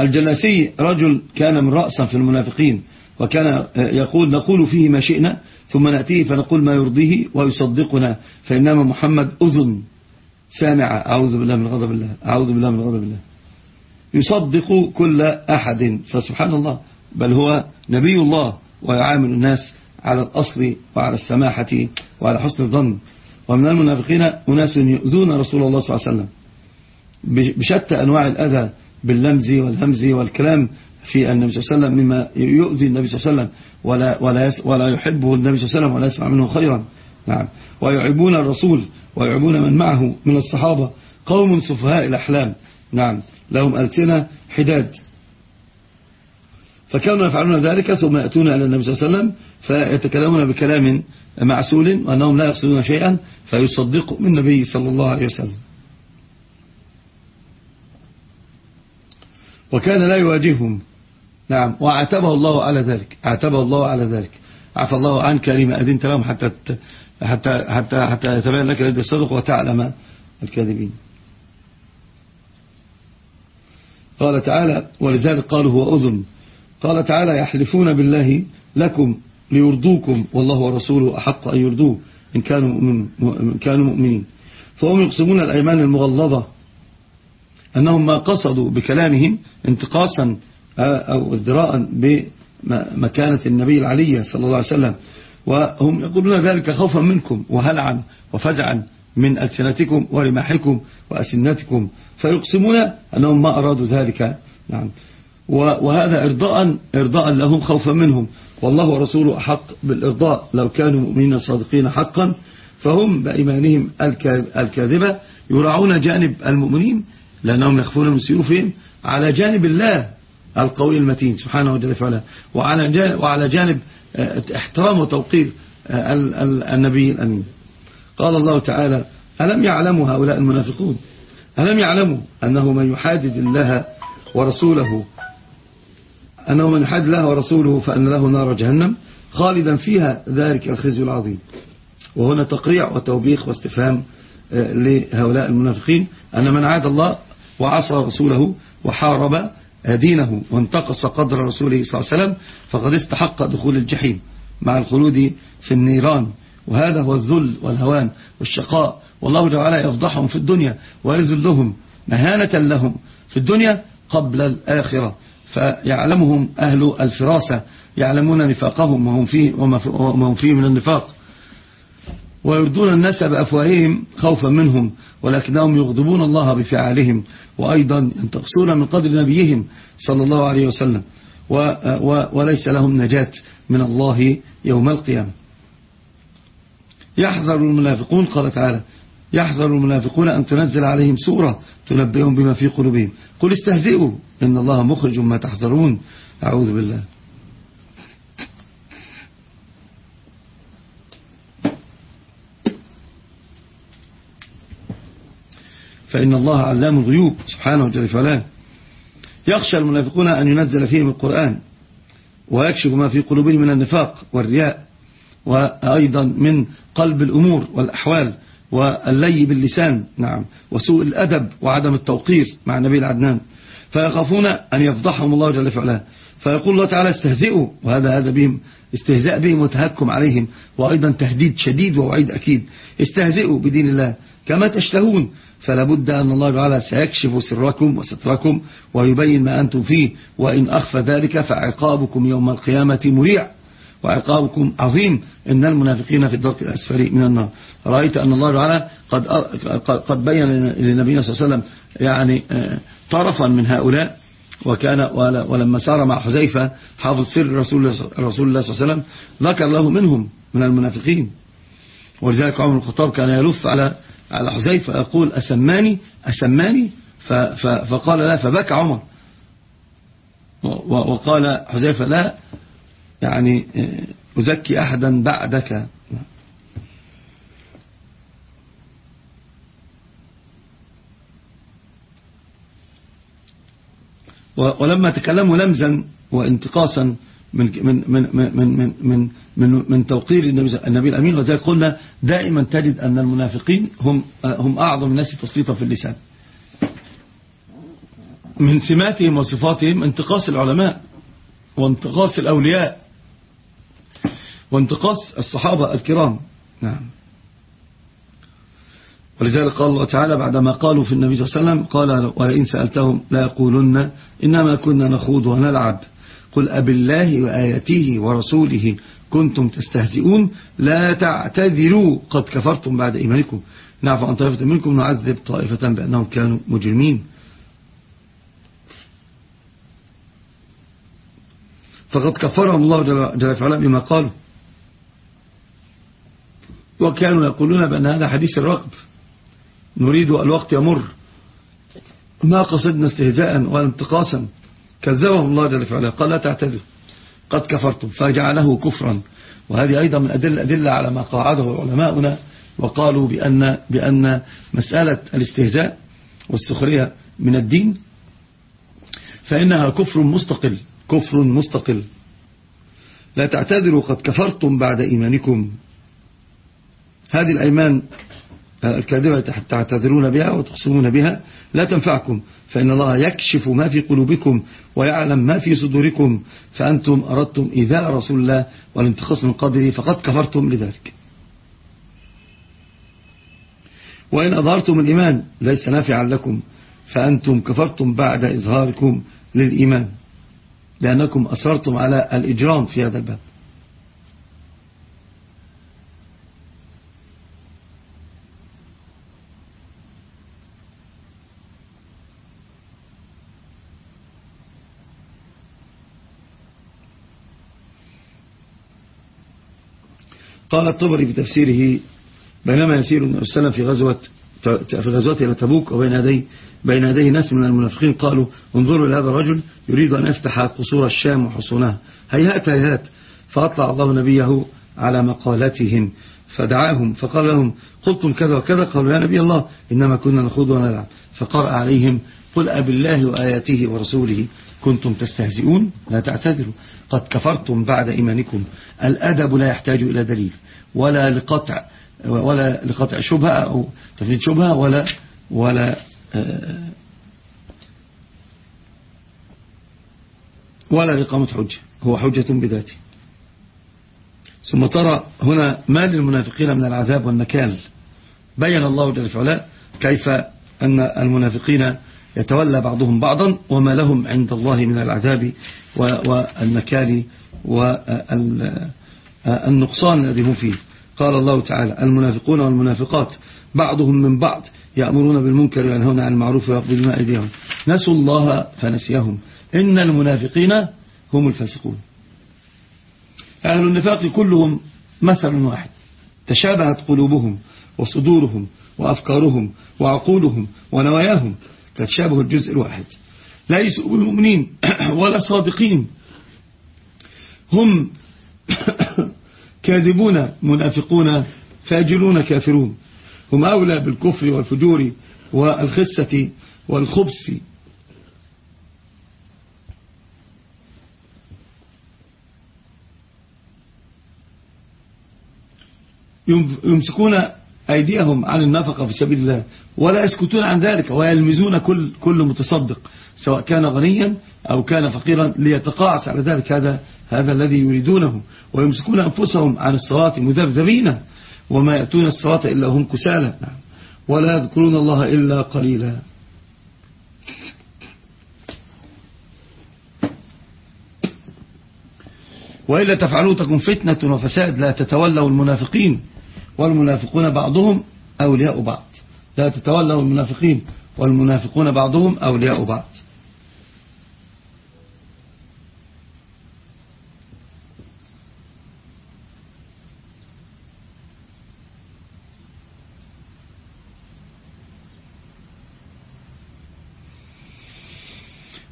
الجلاسي رجل كان من رأسا في المنافقين وكان يقول نقول فيه ما شئنا ثم نأتيه فنقول ما يرضيه ويصدقنا فإنما محمد أذن سامعة أعوذ بالله من غضب الله أعوذ بالله من غضب الله. يصدق كل أحد فسبحان الله بل هو نبي الله ويعامل الناس على الأصل وعلى السماحة وعلى حسن الظن. ومن المنافقين أناس يؤذون رسول الله صلى الله عليه وسلم بشتى أنواع الأذى باللمز والهمز والكلام في النبي صلى الله عليه وسلم مما يؤذي النبي صلى الله عليه وسلم. ولا, ولا, ولا يحبه النبي صلى الله عليه وسلم ولا يسمع منه خيرا. نعم. ويعيبون الرسول ويعيبون من معه من الصحابة. قوم سفهاء الأحلام. نعم. لهم ألسنة حداد. فكانوا يفعلون ذلك ثم يأتون إلى النبي صلى الله عليه وسلم فيتكلمون بكلام معسول وأنهم لا يقصدون شيئا فيصدقوا من النبي صلى الله عليه وسلم. وكان لا يواجههم. نعم. وعتبه الله على ذلك. عتبه الله على ذلك. عفى الله عنك لما أذنت لهم حتى حتى حتى حتى يتبين لك الذي الصدق وتعلم الكاذبين. قال تعالى ولذلك قالوا هو أذن. قال تعالى يحلفون بالله لكم ليرضوكم والله ورسوله أحق أن يرضوه إن كانوا مؤمنين. فهم يقسمون الأيمان المغلظة أنهم ما قصدوا بكلامهم انتقاصا أو ازدراء بمكانة النبي العلية صلى الله عليه وسلم. وهم يقولون ذلك خوفا منكم وهلعا وفزعا من ألسنتكم ورماحكم وأسنتكم. فيقسمون أنهم ما أرادوا ذلك. نعم. وهذا إرضاء إرضاء لهم خوفا منهم. والله ورسوله أحق بالإرضاء. لو كانوا مؤمنين صادقين حقا فهم بإيمانهم الكاذبة يراعون جانب المؤمنين لأنهم يخفون من سيوفهم على جانب الله القوي المتين سبحانه وتعالى وعلى جانب, وعلى جانب آه، احترام وتوقير آه، النبي الأمين. قال الله تعالى ألم يعلموا هؤلاء المنافقون؟ ألم يعلموا أنه من يحادد الله ورسوله؟ أنه من يحادد الله ورسوله فأن له نار جهنم خالدا فيها ذلك الخزي العظيم. وهنا تقريع وتوبيخ واستفهام آه، لهؤلاء المنافقين أن من عاد الله وعصى رسوله وحارب دينه وانتقص قدر رسوله صلى الله عليه وسلم فقد استحق دخول الجحيم مع الخلود في النيران. وهذا هو الذل والهوان والشقاء. والله تعالى يفضحهم في الدنيا ويذلهم مهانة لهم في الدنيا قبل الآخرة. فيعلمهم أهل الفراسة يعلمون نفاقهم وهم فيه, وما فيه من النفاق. ويردون الناس بأفواههم خوفا منهم ولكنهم يغضبون الله بفعالهم وأيضا ينتقصون من قدر نبيهم صلى الله عليه وسلم وليس لهم نجاة من الله يوم القيامة. يحذر المنافقون قال تعالى يحذر المنافقون أن تنزل عليهم سورة تنبئهم بما في قلوبهم. قل استهزئوا إن الله مخرج ما تحذرون. أعوذ بالله. فإن الله علام الغيوب سبحانه وتعالى يخشى المنافقون أن ينزل فيهم القرآن ويكشف ما في قلوبهم من النفاق والرياء وأيضا من قلب الأمور والأحوال واللي باللسان نعم وسوء الأدب وعدم التوقير مع النبي العدنان. فيخافون أن يفضحهم الله جل فعلا فيقول الله تعالى استهزئوا وهذا هذا بهم استهزاء بهم وتهكم عليهم وأيضا تهديد شديد ووعيد أكيد. استهزئوا بدين الله كما تشتهون. فلا بد أن الله تعالى سيكشف سركم وستركم ويبين ما أنتم فيه وإن أخفى ذلك فعقابكم يوم القيامة مريع. وعقابكم عظيم. إن المنافقين في الدرك الأسفل من النار. رأيت أن الله تعالى قد, قد بين لنبينا صلى الله عليه وسلم يعني آه، طرفا من هؤلاء. وكان ولما سار مع حزيفة حافظ سر رسول الله صلى الله عليه وسلم ذكر له منهم من المنافقين. ولذلك عمر الخطاب كان يلف على على حذيفة يقول أسماني؟ أسماني؟ فقال لا فبكى عمر. وقال حذيفة لا يعني أزكي أحدا بعدك. ولما تكلموا لمزا وانتقاصا من من من من من من من, من توقير النبي الأمين وذلك قلنا دائما تجد أن المنافقين هم هم أعظم الناس تسليطا في اللسان. من سماتهم وصفاتهم انتقاص العلماء وانتقاص الأولياء وانتقاص الصحابة الكرام. نعم. ولذلك قال الله تعالى بعدما قالوا في النبي صلى الله عليه وسلم قال ولئن سألتهم لا يقولن إنما كنا نخوض ونلعب. قل أب الله وآياته ورسوله كنتم تستهزئون لا تعتذروا. قد كفرتم بعد إيمانكم. نعفو عن طائفة منكم نعذب طائفة بأنهم كانوا مجرمين. فقد كفرهم الله جل وعلا بما قالوا. وكانوا يقولون بأن هذا حديث الرقب. نريد الوقت يمر. ما قصدنا استهزاء ولا انتقاصا. كذبهم الله جل وعلا. قال لا تعتذر. قد كفرتم. فجعله كفرا. وهذه أيضا من أدل أدلة على ما قاعدة علماؤنا وقالوا بأن, بأن مسألة الاستهزاء والسخرية من الدين فإنها كفر مستقل. كفر مستقل. لا تعتذروا. قد كفرتم بعد إيمانكم. هذه الأيمان الكاذبة تعتذرون بها وتقسمون بها. لا تنفعكم. فإن الله يكشف ما في قلوبكم ويعلم ما في صدوركم. فأنتم أردتم إذاء رسول الله والانتخاص من قدره فقد كفرتم لذلك. وإن أظهرتم الإيمان ليس نافعا لكم. فأنتم كفرتم بعد إظهاركم للإيمان. لأنكم أصرتم على الإجرام في هذا الباب. قال الطبري في تفسيره بينما يسير النبي صلى الله عليه وسلم في غزوة في غزوته إلى تبوك وبين يدي بين يديه ناس من المنافقين قالوا انظروا إلى هذا الرجل يريد أن يفتح قصور الشام وحصونها هيهات هيهات. فأطلع الله نبيه على مقالتهم فدعاهم فقال لهم قلتم كذا وكذا؟ قالوا يا نبي الله إنما كنا نخوض ونلعب. فقرأ عليهم قل أب الله وآياته ورسوله. كنتم تستهزئون؟ لا تعتذروا. قد كفرتم بعد إيمانكم. الأدب لا يحتاج إلى دليل. ولا لقطع ولا لقطع شبهة أو تفنيد شبهة ولا ولا آه، ولا لقامة حجة. هو حجة بذاته. ثم ترى هنا ما للمنافقين من العذاب والنكال. بين الله جل وعلا كيف أن المنافقين يتولى بعضهم بعضا وما لهم عند الله من العذاب والنكال والنقصان الذي هم فيه. قال الله تعالى المنافقون والمنافقات بعضهم من بعض يأمرون بالمنكر وينهون عن المعروف ويقبلون أيديهم. نسوا الله فنسيهم. إن المنافقين هم الفاسقون. أهل النفاق كلهم مثل واحد. تشابهت قلوبهم وصدورهم وأفكارهم وعقولهم ونواياهم. كتشابه الجزء الواحد. ليسوا بالمؤمنين ولا صادقين هم كاذبون منافقون فاجلون كافرون. هم أولى بالكفر والفجور والخسة والخبث. يمسكون أيديهم عن النفقة في سبيل الله ولا يسكتون عن ذلك ويلمزون كل, كل متصدق سواء كان غنيا أو كان فقيرا ليتقاعس على ذلك. هذا هذا الذي يريدونه ويمسكون أنفسهم عن الصلاة مذبذبين وما يأتون الصلاة إلا هم كسالى. ولا يذكرون الله إلا قليلا. وإلا تفعلوا تكون فتنة وفساد لا تتولوا المنافقين. والمنافقون بعضهم أولياء بعض. لا تتولوا المنافقين والمنافقون بعضهم أولياء بعض.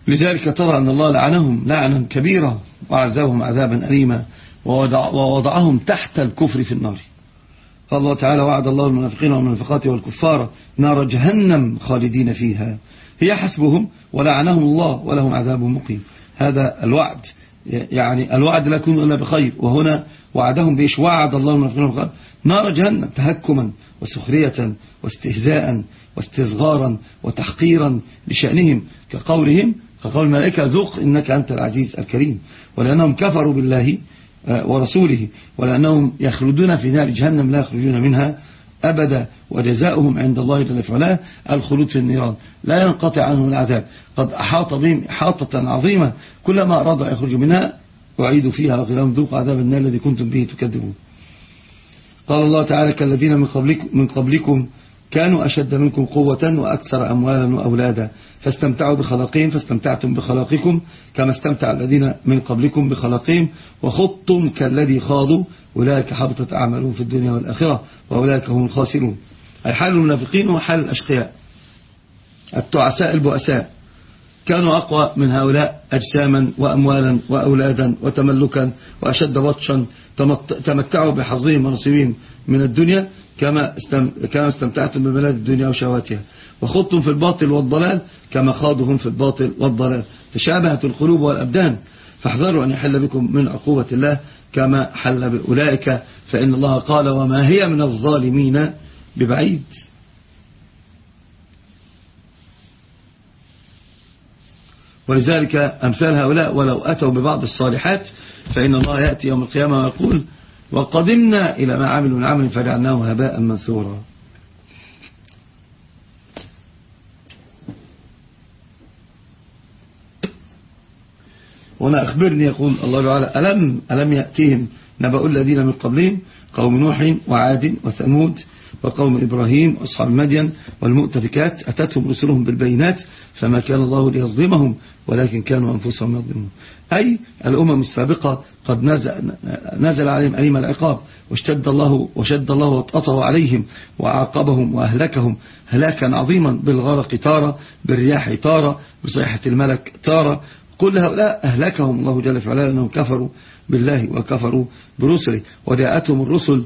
لذلك ترى أن الله لعنهم لعنا كبيرا وعذبهم عذابا أليما ووضعهم تحت الكفر في النار. قال الله تعالى وعد الله المنافقين والمنافقات والكفار نار جهنم خالدين فيها. هي حسبهم ولعنهم الله ولهم عذاب مقيم. هذا الوعد يعني الوعد لا يكون إلا بخير. وهنا وعدهم بإيش؟ وعد الله المنافقين والمنافقات. نار جهنم تهكما وسخرية واستهزاء واستصغارا وتحقيرا لشأنهم. كقولهم كقول الملائكة ذوق إنك أنت العزيز الكريم. ولأنهم كفروا بالله ورسوله ولأنهم يخلدون في نار جهنم لا يخرجون منها أبدا وجزاؤهم عند الله جل وعلا الخلود في النيران. لا ينقطع عنهم العذاب. قد أحاط بهم إحاطة عظيمة كلما أراد أن يخرجوا منها وعيدوا فيها وقيلهم ذوق عذاب النار الذي كنتم به تكذبون. قال الله تعالى كالذين من قبلكم, من قبلكم كانوا أشد منكم قوة وأكثر أموالا وأولادا. فاستمتعوا بخلاقهم فاستمتعتم بخلاقكم كما استمتع الذين من قبلكم بخلاقهم. وخضتم كالذي خاضوا أولئك حبطت أعمالهم في الدنيا والآخرة وأولئك هم الخاسرون. أي حال المنافقين وحال الأشقياء. التعساء البؤساء. كانوا أقوى من هؤلاء أجساما وأموالا وأولادا وتملكا وأشد بطشا تمتعوا بحظهم ونصيبهم من الدنيا. كما كما استمتعتم ببلاد الدنيا وشهواتها. وخضتم في الباطل والضلال كما خاضهم في الباطل والضلال. تشابهت القلوب والأبدان. فاحذروا أن يحل بكم من عقوبة الله كما حل بأولئك. فإن الله قال وما هي من الظالمين ببعيد. ولذلك أمثال هؤلاء ولو أتوا ببعض الصالحات فإن الله يأتي يوم القيامة ويقول وقدمنا إلى ما عملوا من عمل فجعلناه هباء منثورا. وما أخبرني يقول الله تعالى ألم, ألم يأتيهم نبأ الذين من قبلهم؟ قوم نوح وعاد وثمود وقوم إبراهيم وأصحاب المدين والمؤتفكات أتتهم رسلهم بالبينات فما كان الله ليظلمهم ولكن كانوا أنفسهم يظلمون. أي الأمم السابقة قد نزل, نزل عليهم أليم العقاب واشتد الله وشد الله وطأطه عليهم وعاقبهم وأهلكهم هلاكا عظيما بالغرق تارة بالرياح تارة بصيحة الملك تارة. كل هؤلاء أهلكهم الله جل وعلا لأنهم كفروا بالله وكفروا برسله وجاءتهم الرسل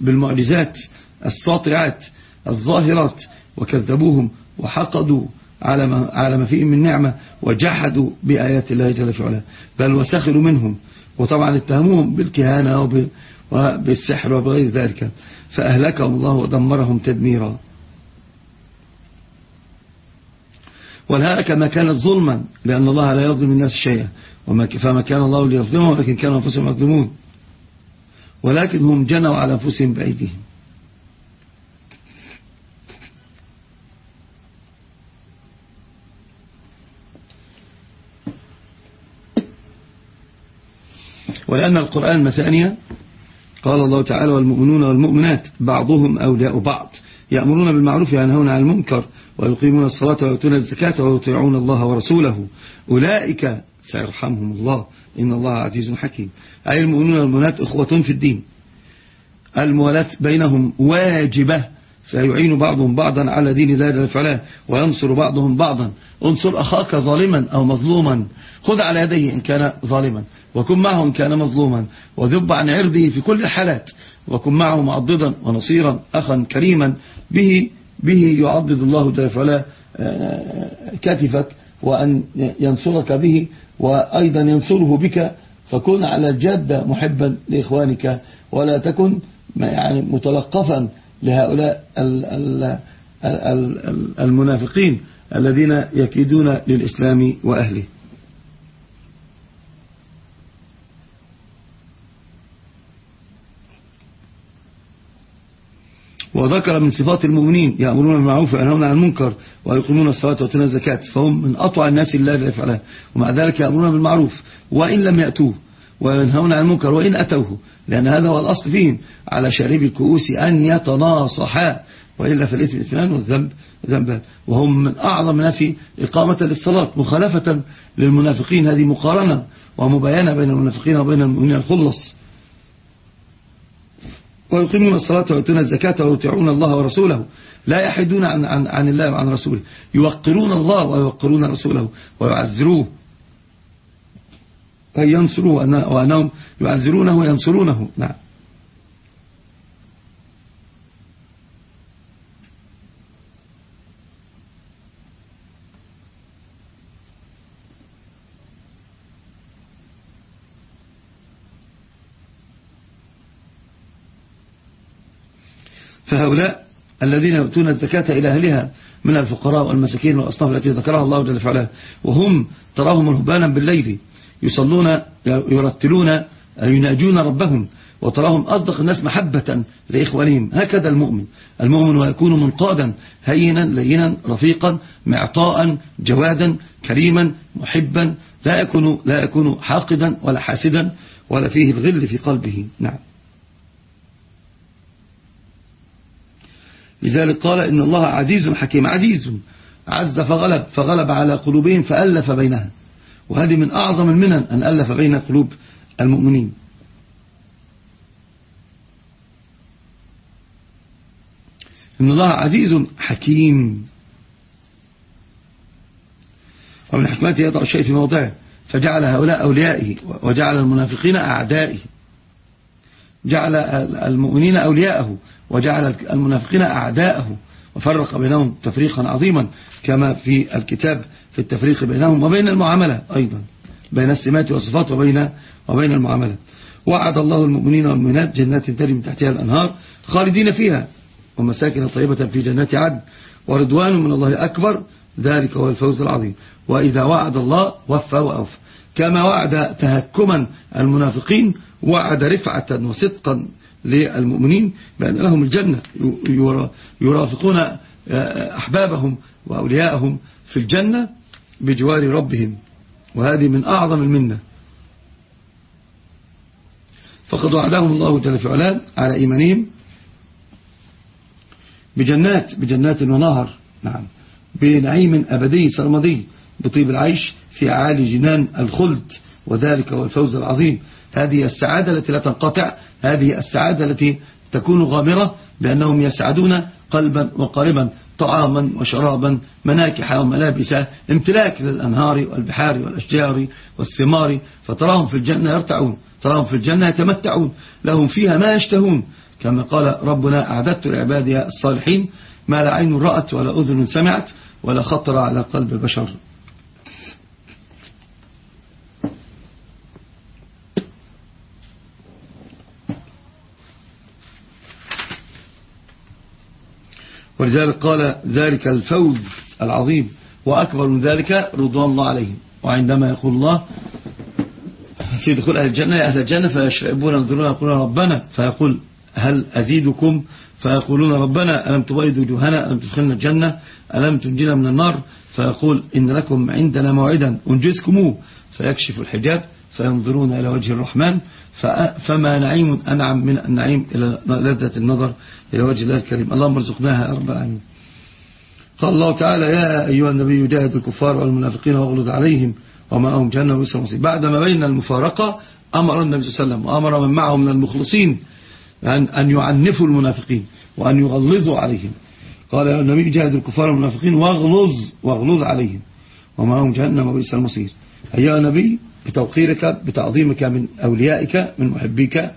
بالمعجزات الساطعات الظاهرات وكذبوهم وحقدوا على ما, على ما فيهم من نعمة وجحدوا بآيات الله جل وعلا. بل وسخروا منهم وطبعا اتهموهم بالكهانة وبالسحر وبغير ذلك. فأهلكهم الله ودمرهم تدميرا. والهلكة ما كانت ظلما لأن الله لا يظلم الناس شيئا. فما كان الله ليظلمهم ولكن كانوا أنفسهم يظلمون. ولكن هم جنوا على أنفسهم بأيديهم. ولأن القرآن مثانية قال الله تعالى والمؤمنون والمؤمنات بعضهم أولياء بعض. يأمرون بالمعروف وينهون عن المنكر ويقيمون الصلاة ويؤتون الزكاة ويطيعون الله ورسوله. أولئك سيرحمهم الله. إن الله عزيز حكيم. أي المؤمنون والمؤمنات إخوة في الدين. الموالاة بينهم واجبة. فيعين بعضهم بعضا على دين جل وعلا وينصر بعضهم بعضا. انصر أخاك ظالما أو مظلوما. خذ على يديه إن كان ظالما. وكن معه إن كان مظلوما. وذب عن عرضه في كل الحالات. وكن معه معضدا ونصيرا أخا كريما. به به يعضد الله جل وعلا آه، كتفك وأن ينصرك به وأيضا ينصره بك. فكن على الجادة محبا لإخوانك. ولا تكن يعني متلقفا لهؤلاء المنافقين الذين يكيدون للإسلام وأهله. وذكر من صفات المؤمنين يأمرون بالمعروف وينهون عن المنكر ويقيمون الصلاة ويؤتون الزكاة فهم من أطوع الناس الله يفعلها ومع ذلك يأمرون بالمعروف وإن لم يأتوه وينهون عن المنكر وإن أتوه لأن هذا هو الأصل فيهم على شارب الكؤوس أن يتناصحا وإلا فالإثم إثمان والذنب ذنبان. وهم من أعظم الناس إقامة للصلاة مخالفة للمنافقين هذه مقارنة ومباينة بين المنافقين وبين المؤمنين الخلص. ويقيمون الصلاة ويؤتون الزكاة ويطيعون الله ورسوله. لا يحدون عن, عن, عن الله وعن رسوله. يوقرون الله ويوقرون رسوله ويعزروه. أي ينصروه وأنهم يعزرونه وينصرونه. نعم. فهؤلاء الذين يؤتون الزكاة إلى أهلها من الفقراء والمساكين والأصناف التي ذكرها الله جل وعلا وهم تراهم رهبانا بالليل. يصلون يرتلون يناجون ربهم وتراهم أصدق الناس محبة لإخوانهم. هكذا المؤمن. المؤمن ويكون منقادا هينا لينا رفيقا معطاء جوادا كريما محبا لا يكون, لا يكون حاقدا ولا حاسدا ولا فيه الغل في قلبه. نعم. لذلك قال إن الله عزيز حكيم عزيز عز فغلب فغلب على قلوبهم فألف بينها وهذه من أعظم المنن أن ألف بين قلوب المؤمنين. إن الله عزيز حكيم. ومن حكمته يضع الشيء في موضعه فجعل هؤلاء أوليائه وجعل المنافقين أعدائه. جعل المؤمنين أولياءه وجعل المنافقين أعداءه. وفرق بينهم تفريقا عظيما كما في الكتاب في التفريق بينهم وبين المعاملة أيضا بين السمات والصفات وبين وبين المعاملة. وعد الله المؤمنين والمؤمنات جنات تجري من تحتها الأنهار خالدين فيها ومساكن طيبة في جنات عدن ورضوان من الله أكبر ذلك هو الفوز العظيم. وإذا وعد الله وفى وأوفى. كما وعد تهكما المنافقين وعد رفعة وصدقا للمؤمنين بأن لهم الجنة. يرافقون أحبابهم وأولياءهم في الجنة بجوار ربهم. وهذه من أعظم المنة. فقد وعدهم الله جل في علام على إيمانهم بجنات بجنات ونهر. نعم. بنعيم أبدي سرمدي بطيب العيش في أعالي جنان الخلد. وذلك هو الفوز العظيم. هذه السعادة التي لا تنقطع هذه السعادة التي تكون غامرة بأنهم يسعدون قلبا وقالبا طعاما وشرابا مناكح وملابس امتلاك للأنهار والبحار والأشجار والثمار. فتراهم في الجنة يرتعون تراهم في الجنة يتمتعون لهم فيها ما يشتهون. كما قال ربنا أعددت لعبادي الصالحين ما لا عين رأت ولا أذن سمعت ولا خطر على قلب بشر. ولذلك قال ذلك الفوز العظيم وأكبر من ذلك رضوان الله عليهم. وعندما يقول الله في دخول أهل الجنة أهل الجنة فيشربون ينظرون يقولون ربنا فيقول هل أزيدكم؟ فيقولون ربنا ألم تبيض وجوهنا؟ ألم تدخلنا الجنة؟ ألم تنجينا من النار؟ فيقول إن لكم عندنا موعدا أنجزكموه فيكشف الحجاب فينظرون إلى وجه الرحمن فما نعيم أنعم من النعيم إلى لذة النظر إلى وجه الله الكريم. اللهم ارزقناها رب العالمين. قال الله تعالى يا أيها النبي جاهد الكفار والمنافقين واغلظ عليهم وماءهم جهنم وبئس المصير. بعدما بين المفارقة أمر النبي صلى الله عليه وسلم وأمر من معه من المخلصين أن أن يعنفوا المنافقين وأن يغلظوا عليهم. قال يا النبي جاهد الكفار والمنافقين واغلظ واغلظ عليهم وماءهم جهنم وبئس المصير. أيها النبي بتوقيرك بتعظيمك من أوليائك من محبيك.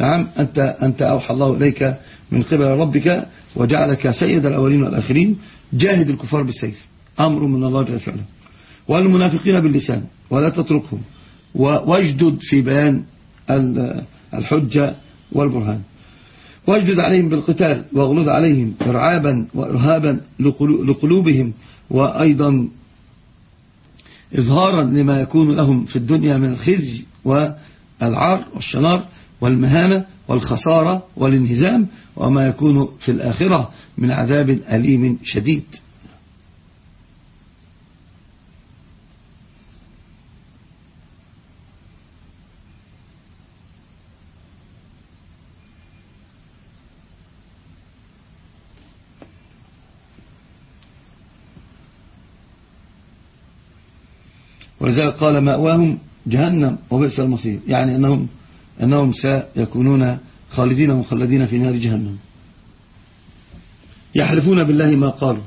نعم أنت, أنت أوحى الله إليك من قبل ربك وجعلك سيد الأولين والآخرين. جاهد الكفار بالسيف. أمر من الله جل فعلا والمنافقين باللسان. ولا تتركهم. واجدد في بيان الحجة والبرهان. واجدد عليهم بالقتال واغلظ عليهم إرعابا وإرهابا لقلوبهم. وأيضا إظهارا لما يكون لهم في الدنيا من الخزي والعار والشنار والمهانة والخسارة والانهزام وما يكون في الآخرة من عذاب أليم شديد. ولذلك قال مأواهم جهنم وبئس المصير. يعني أنهم, أنهم سيكونون خالدين مخلدين في نار جهنم. يحلفون بالله ما قالوا.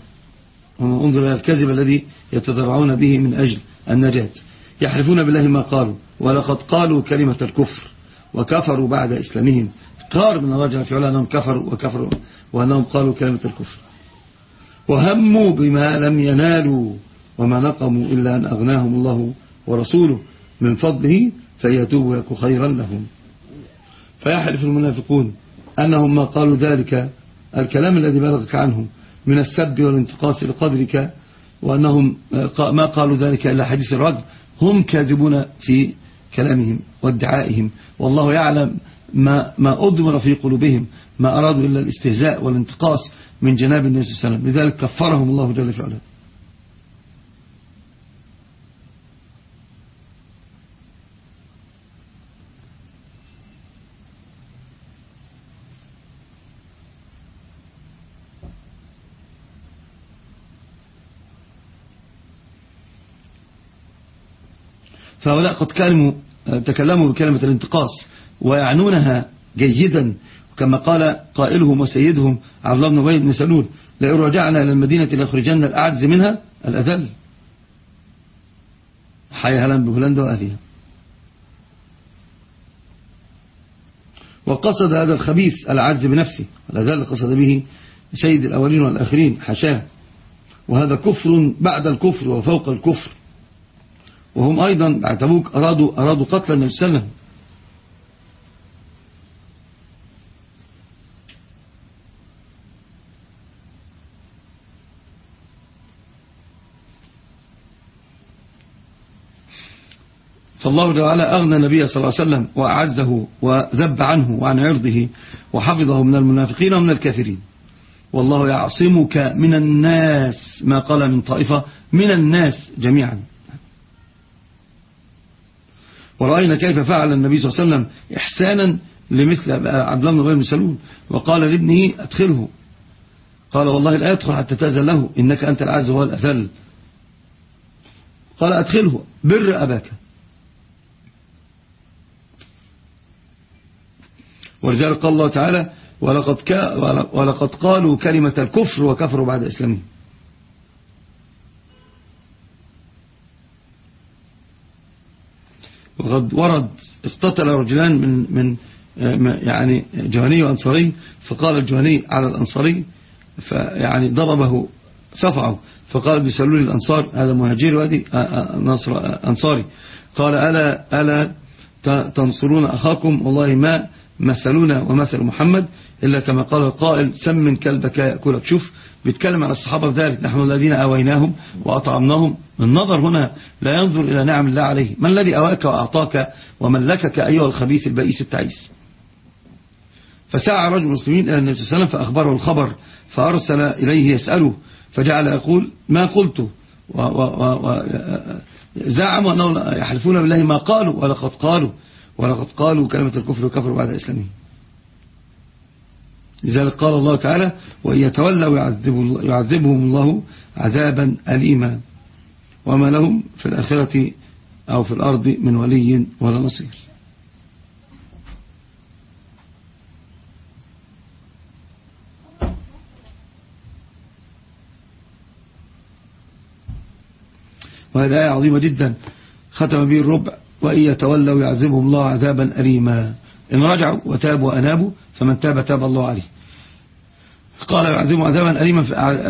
انظر إلى الكذب الذي يتضرعون به من أجل النجاة. يحلفون بالله ما قالوا. ولقد قالوا كلمة الكفر وكفروا بعد إسلامهم. قار من الله جل وعلا أنهم كفروا وكفروا وأنهم قالوا كلمة الكفر. وهموا بما لم ينالوا. وما نقموا إلا أن أغناهم الله ورسوله من فضله فيتوب يكون خيرا لهم. فيحلف المنافقون أنهم ما قالوا ذلك الكلام الذي بلغك عنه من السب والانتقاص لقدرك وأنهم ما قالوا ذلك إلا حديث الرجل هم كاذبون في كلامهم وادعائهم. والله يعلم ما, ما أضمر في قلوبهم ما أرادوا إلا الاستهزاء والانتقاص من جناب النبي صلى الله عليه وسلم. لذلك كفرهم الله جل وعلا. فهؤلاء قد كلموا تكلموا بكلمة الانتقاص ويعنونها جيدا كما قال قائلهم وسيدهم عبد الله بن أبي بن سلول لئن رجعنا إلى المدينة لأخرجن الأعز منها الأذل. حي هلا بهولندا وأهلها وقصد هذا الخبيث العز بنفسه الأذل قصد به سيد الأولين والآخرين حشاه وهذا كفر بعد الكفر وفوق الكفر. وهم أيضا بعد تبوك أرادوا, أرادوا قتل النبي صلى الله عليه وسلم. فالله تعالى أغنى النبي صلى الله عليه وسلم وأعزه وذب عنه وعن عرضه وحفظه من المنافقين ومن الكافرين. والله يعصمك من الناس ما قال من طائفة من الناس جميعا. ورأينا كيف فعل النبي صلى الله عليه وسلم إحسانا لمثل عبد الله بن سلول. وقال لابنه أدخله. قال والله لا يدخل حتى تأذن له. إنك أنت العز وهو الأذل. قال أدخله. بر أباك. ولذلك قال الله تعالى ولقد, ولقد قالوا كلمة الكفر وكفروا بعد إسلامهم. وقد ورد اقتتل رجلان من من يعني جهني وأنصاري فقال الجهني على الأنصاري فيعني ضربه صفعه فقال بسلول الأنصار هذا مهاجر وهذه نصر أنصاري. قال ألا, ألا تنصرون أخاكم؟ والله ما مثلونا ومثل محمد إلا كما قال القائل سمن كلبك يأكلك. شوف بيتكلم عن الصحابة ذلك نحن الذين أويناهم وأطعمناهم. النظر هنا لا ينظر إلى نعم الله عليه. من الذي أواك وأعطاك وملكك أيها الخبيث البئيس التعيس؟ فسعى رجل المسلمين إلى النبي صلى الله عليه وسلم فأخبره الخبر فأرسل إليه يسأله فجعل يقول ما قلت؟ وزعموا أنه يحلفون بالله ما قالوا ولقد قالوا ولقد قالوا كلمة الكفر وكفروا بعد إسلامهم. لذلك قال الله تعالى وإن يتولوا يعذبهم الله عذابا أليما. وما لهم في الآخرة أو في الأرض من ولي ولا نصير. وهذه آية عظيمة جدا. ختم به الربع وإن يتولوا يعذبهم الله عذابا أليما. إن رجعوا وتابوا وأنابوا فمن تاب تاب الله عليه. قال يعذبهم عذابا أليما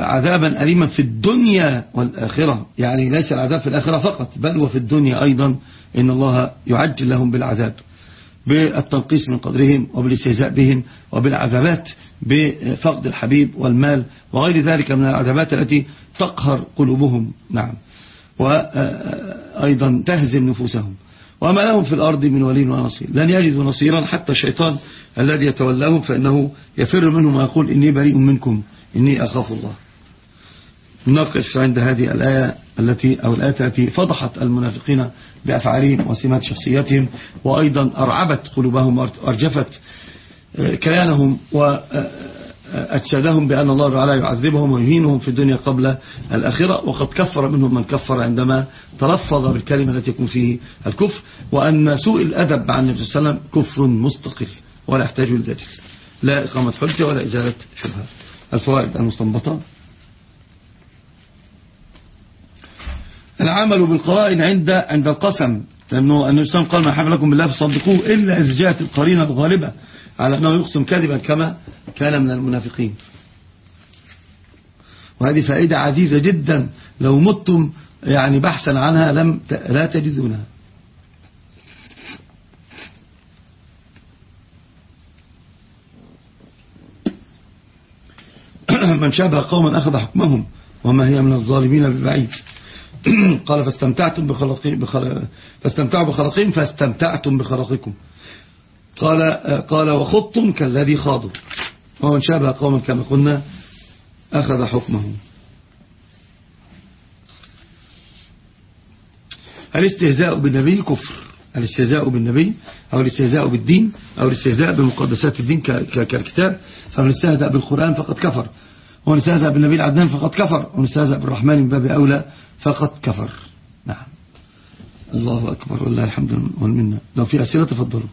عذابا أليما في الدنيا والآخرة. يعني ليس العذاب في الآخرة فقط بل وفي الدنيا أيضا. إن الله يعجل لهم بالعذاب بالتنقيص من قدرهم وبالاستهزاء بهم وبالعذابات بفقد الحبيب والمال وغير ذلك من العذابات التي تقهر قلوبهم. نعم. وأيضا تهزم نفوسهم. وما لهم في الأرض من ولي ونصير لن يجدوا نصيرا حتى الشيطان الذي يتولاهم فإنه يفر منهم ويقول إني بريء منكم إني أخاف الله. نقف عند هذه الآية التي أو الآية التي فضحت المنافقين بأفعالهم وسمات شخصياتهم وأيضا أرعبت قلوبهم وأرجفت كيانهم و أجسادهم بأن الله تعالى يعذبهم ويهينهم في الدنيا قبل الآخرة وقد كفر منهم من كفر عندما تلفظ بالكلمة التي يكون فيه الكفر وأن سوء الأدب عن النبي صلى الله عليه وسلم كفر مستقر. ولا يحتاج لذلك لا إقامة حجة ولا إزالة شبهة. الفوائد المستنبطة. العمل بالقرائن عند عند القسم. لأنه النبي صلى الله عليه وسلم قال ما حملكم بالله فصدقوه إلا إذا جاءت القرينة الغالبة على أنه يقسم كذبا كما كان من المنافقين. وهذه فائدة عزيزة جدا. لو متم يعني بحثا عنها لم لا تجدونها. من شابه قوما أخذ حكمهم وما هي من الظالمين ببعيد قال فاستمتعتم بخلقهم فاستمتعوا بخلقهم فاستمتعتم بخلقكم. قال قال وخضتم كالذي خاضوا. ومن شابه قوما كما قلنا أخذ حكمهم. الاستهزاء بالنبي كفر. الاستهزاء بالنبي أو الاستهزاء بالدين أو الاستهزاء بمقدسات الدين كالكتاب. فمن استهزأ بالقرآن فقد كفر. ومن استهزأ بالنبي العدنان فقد كفر ومن استهزأ بالرحمن من باب أولى فقد كفر. نعم. الله أكبر والله الحمد والمنة. لو في أسئلة تفضلوا.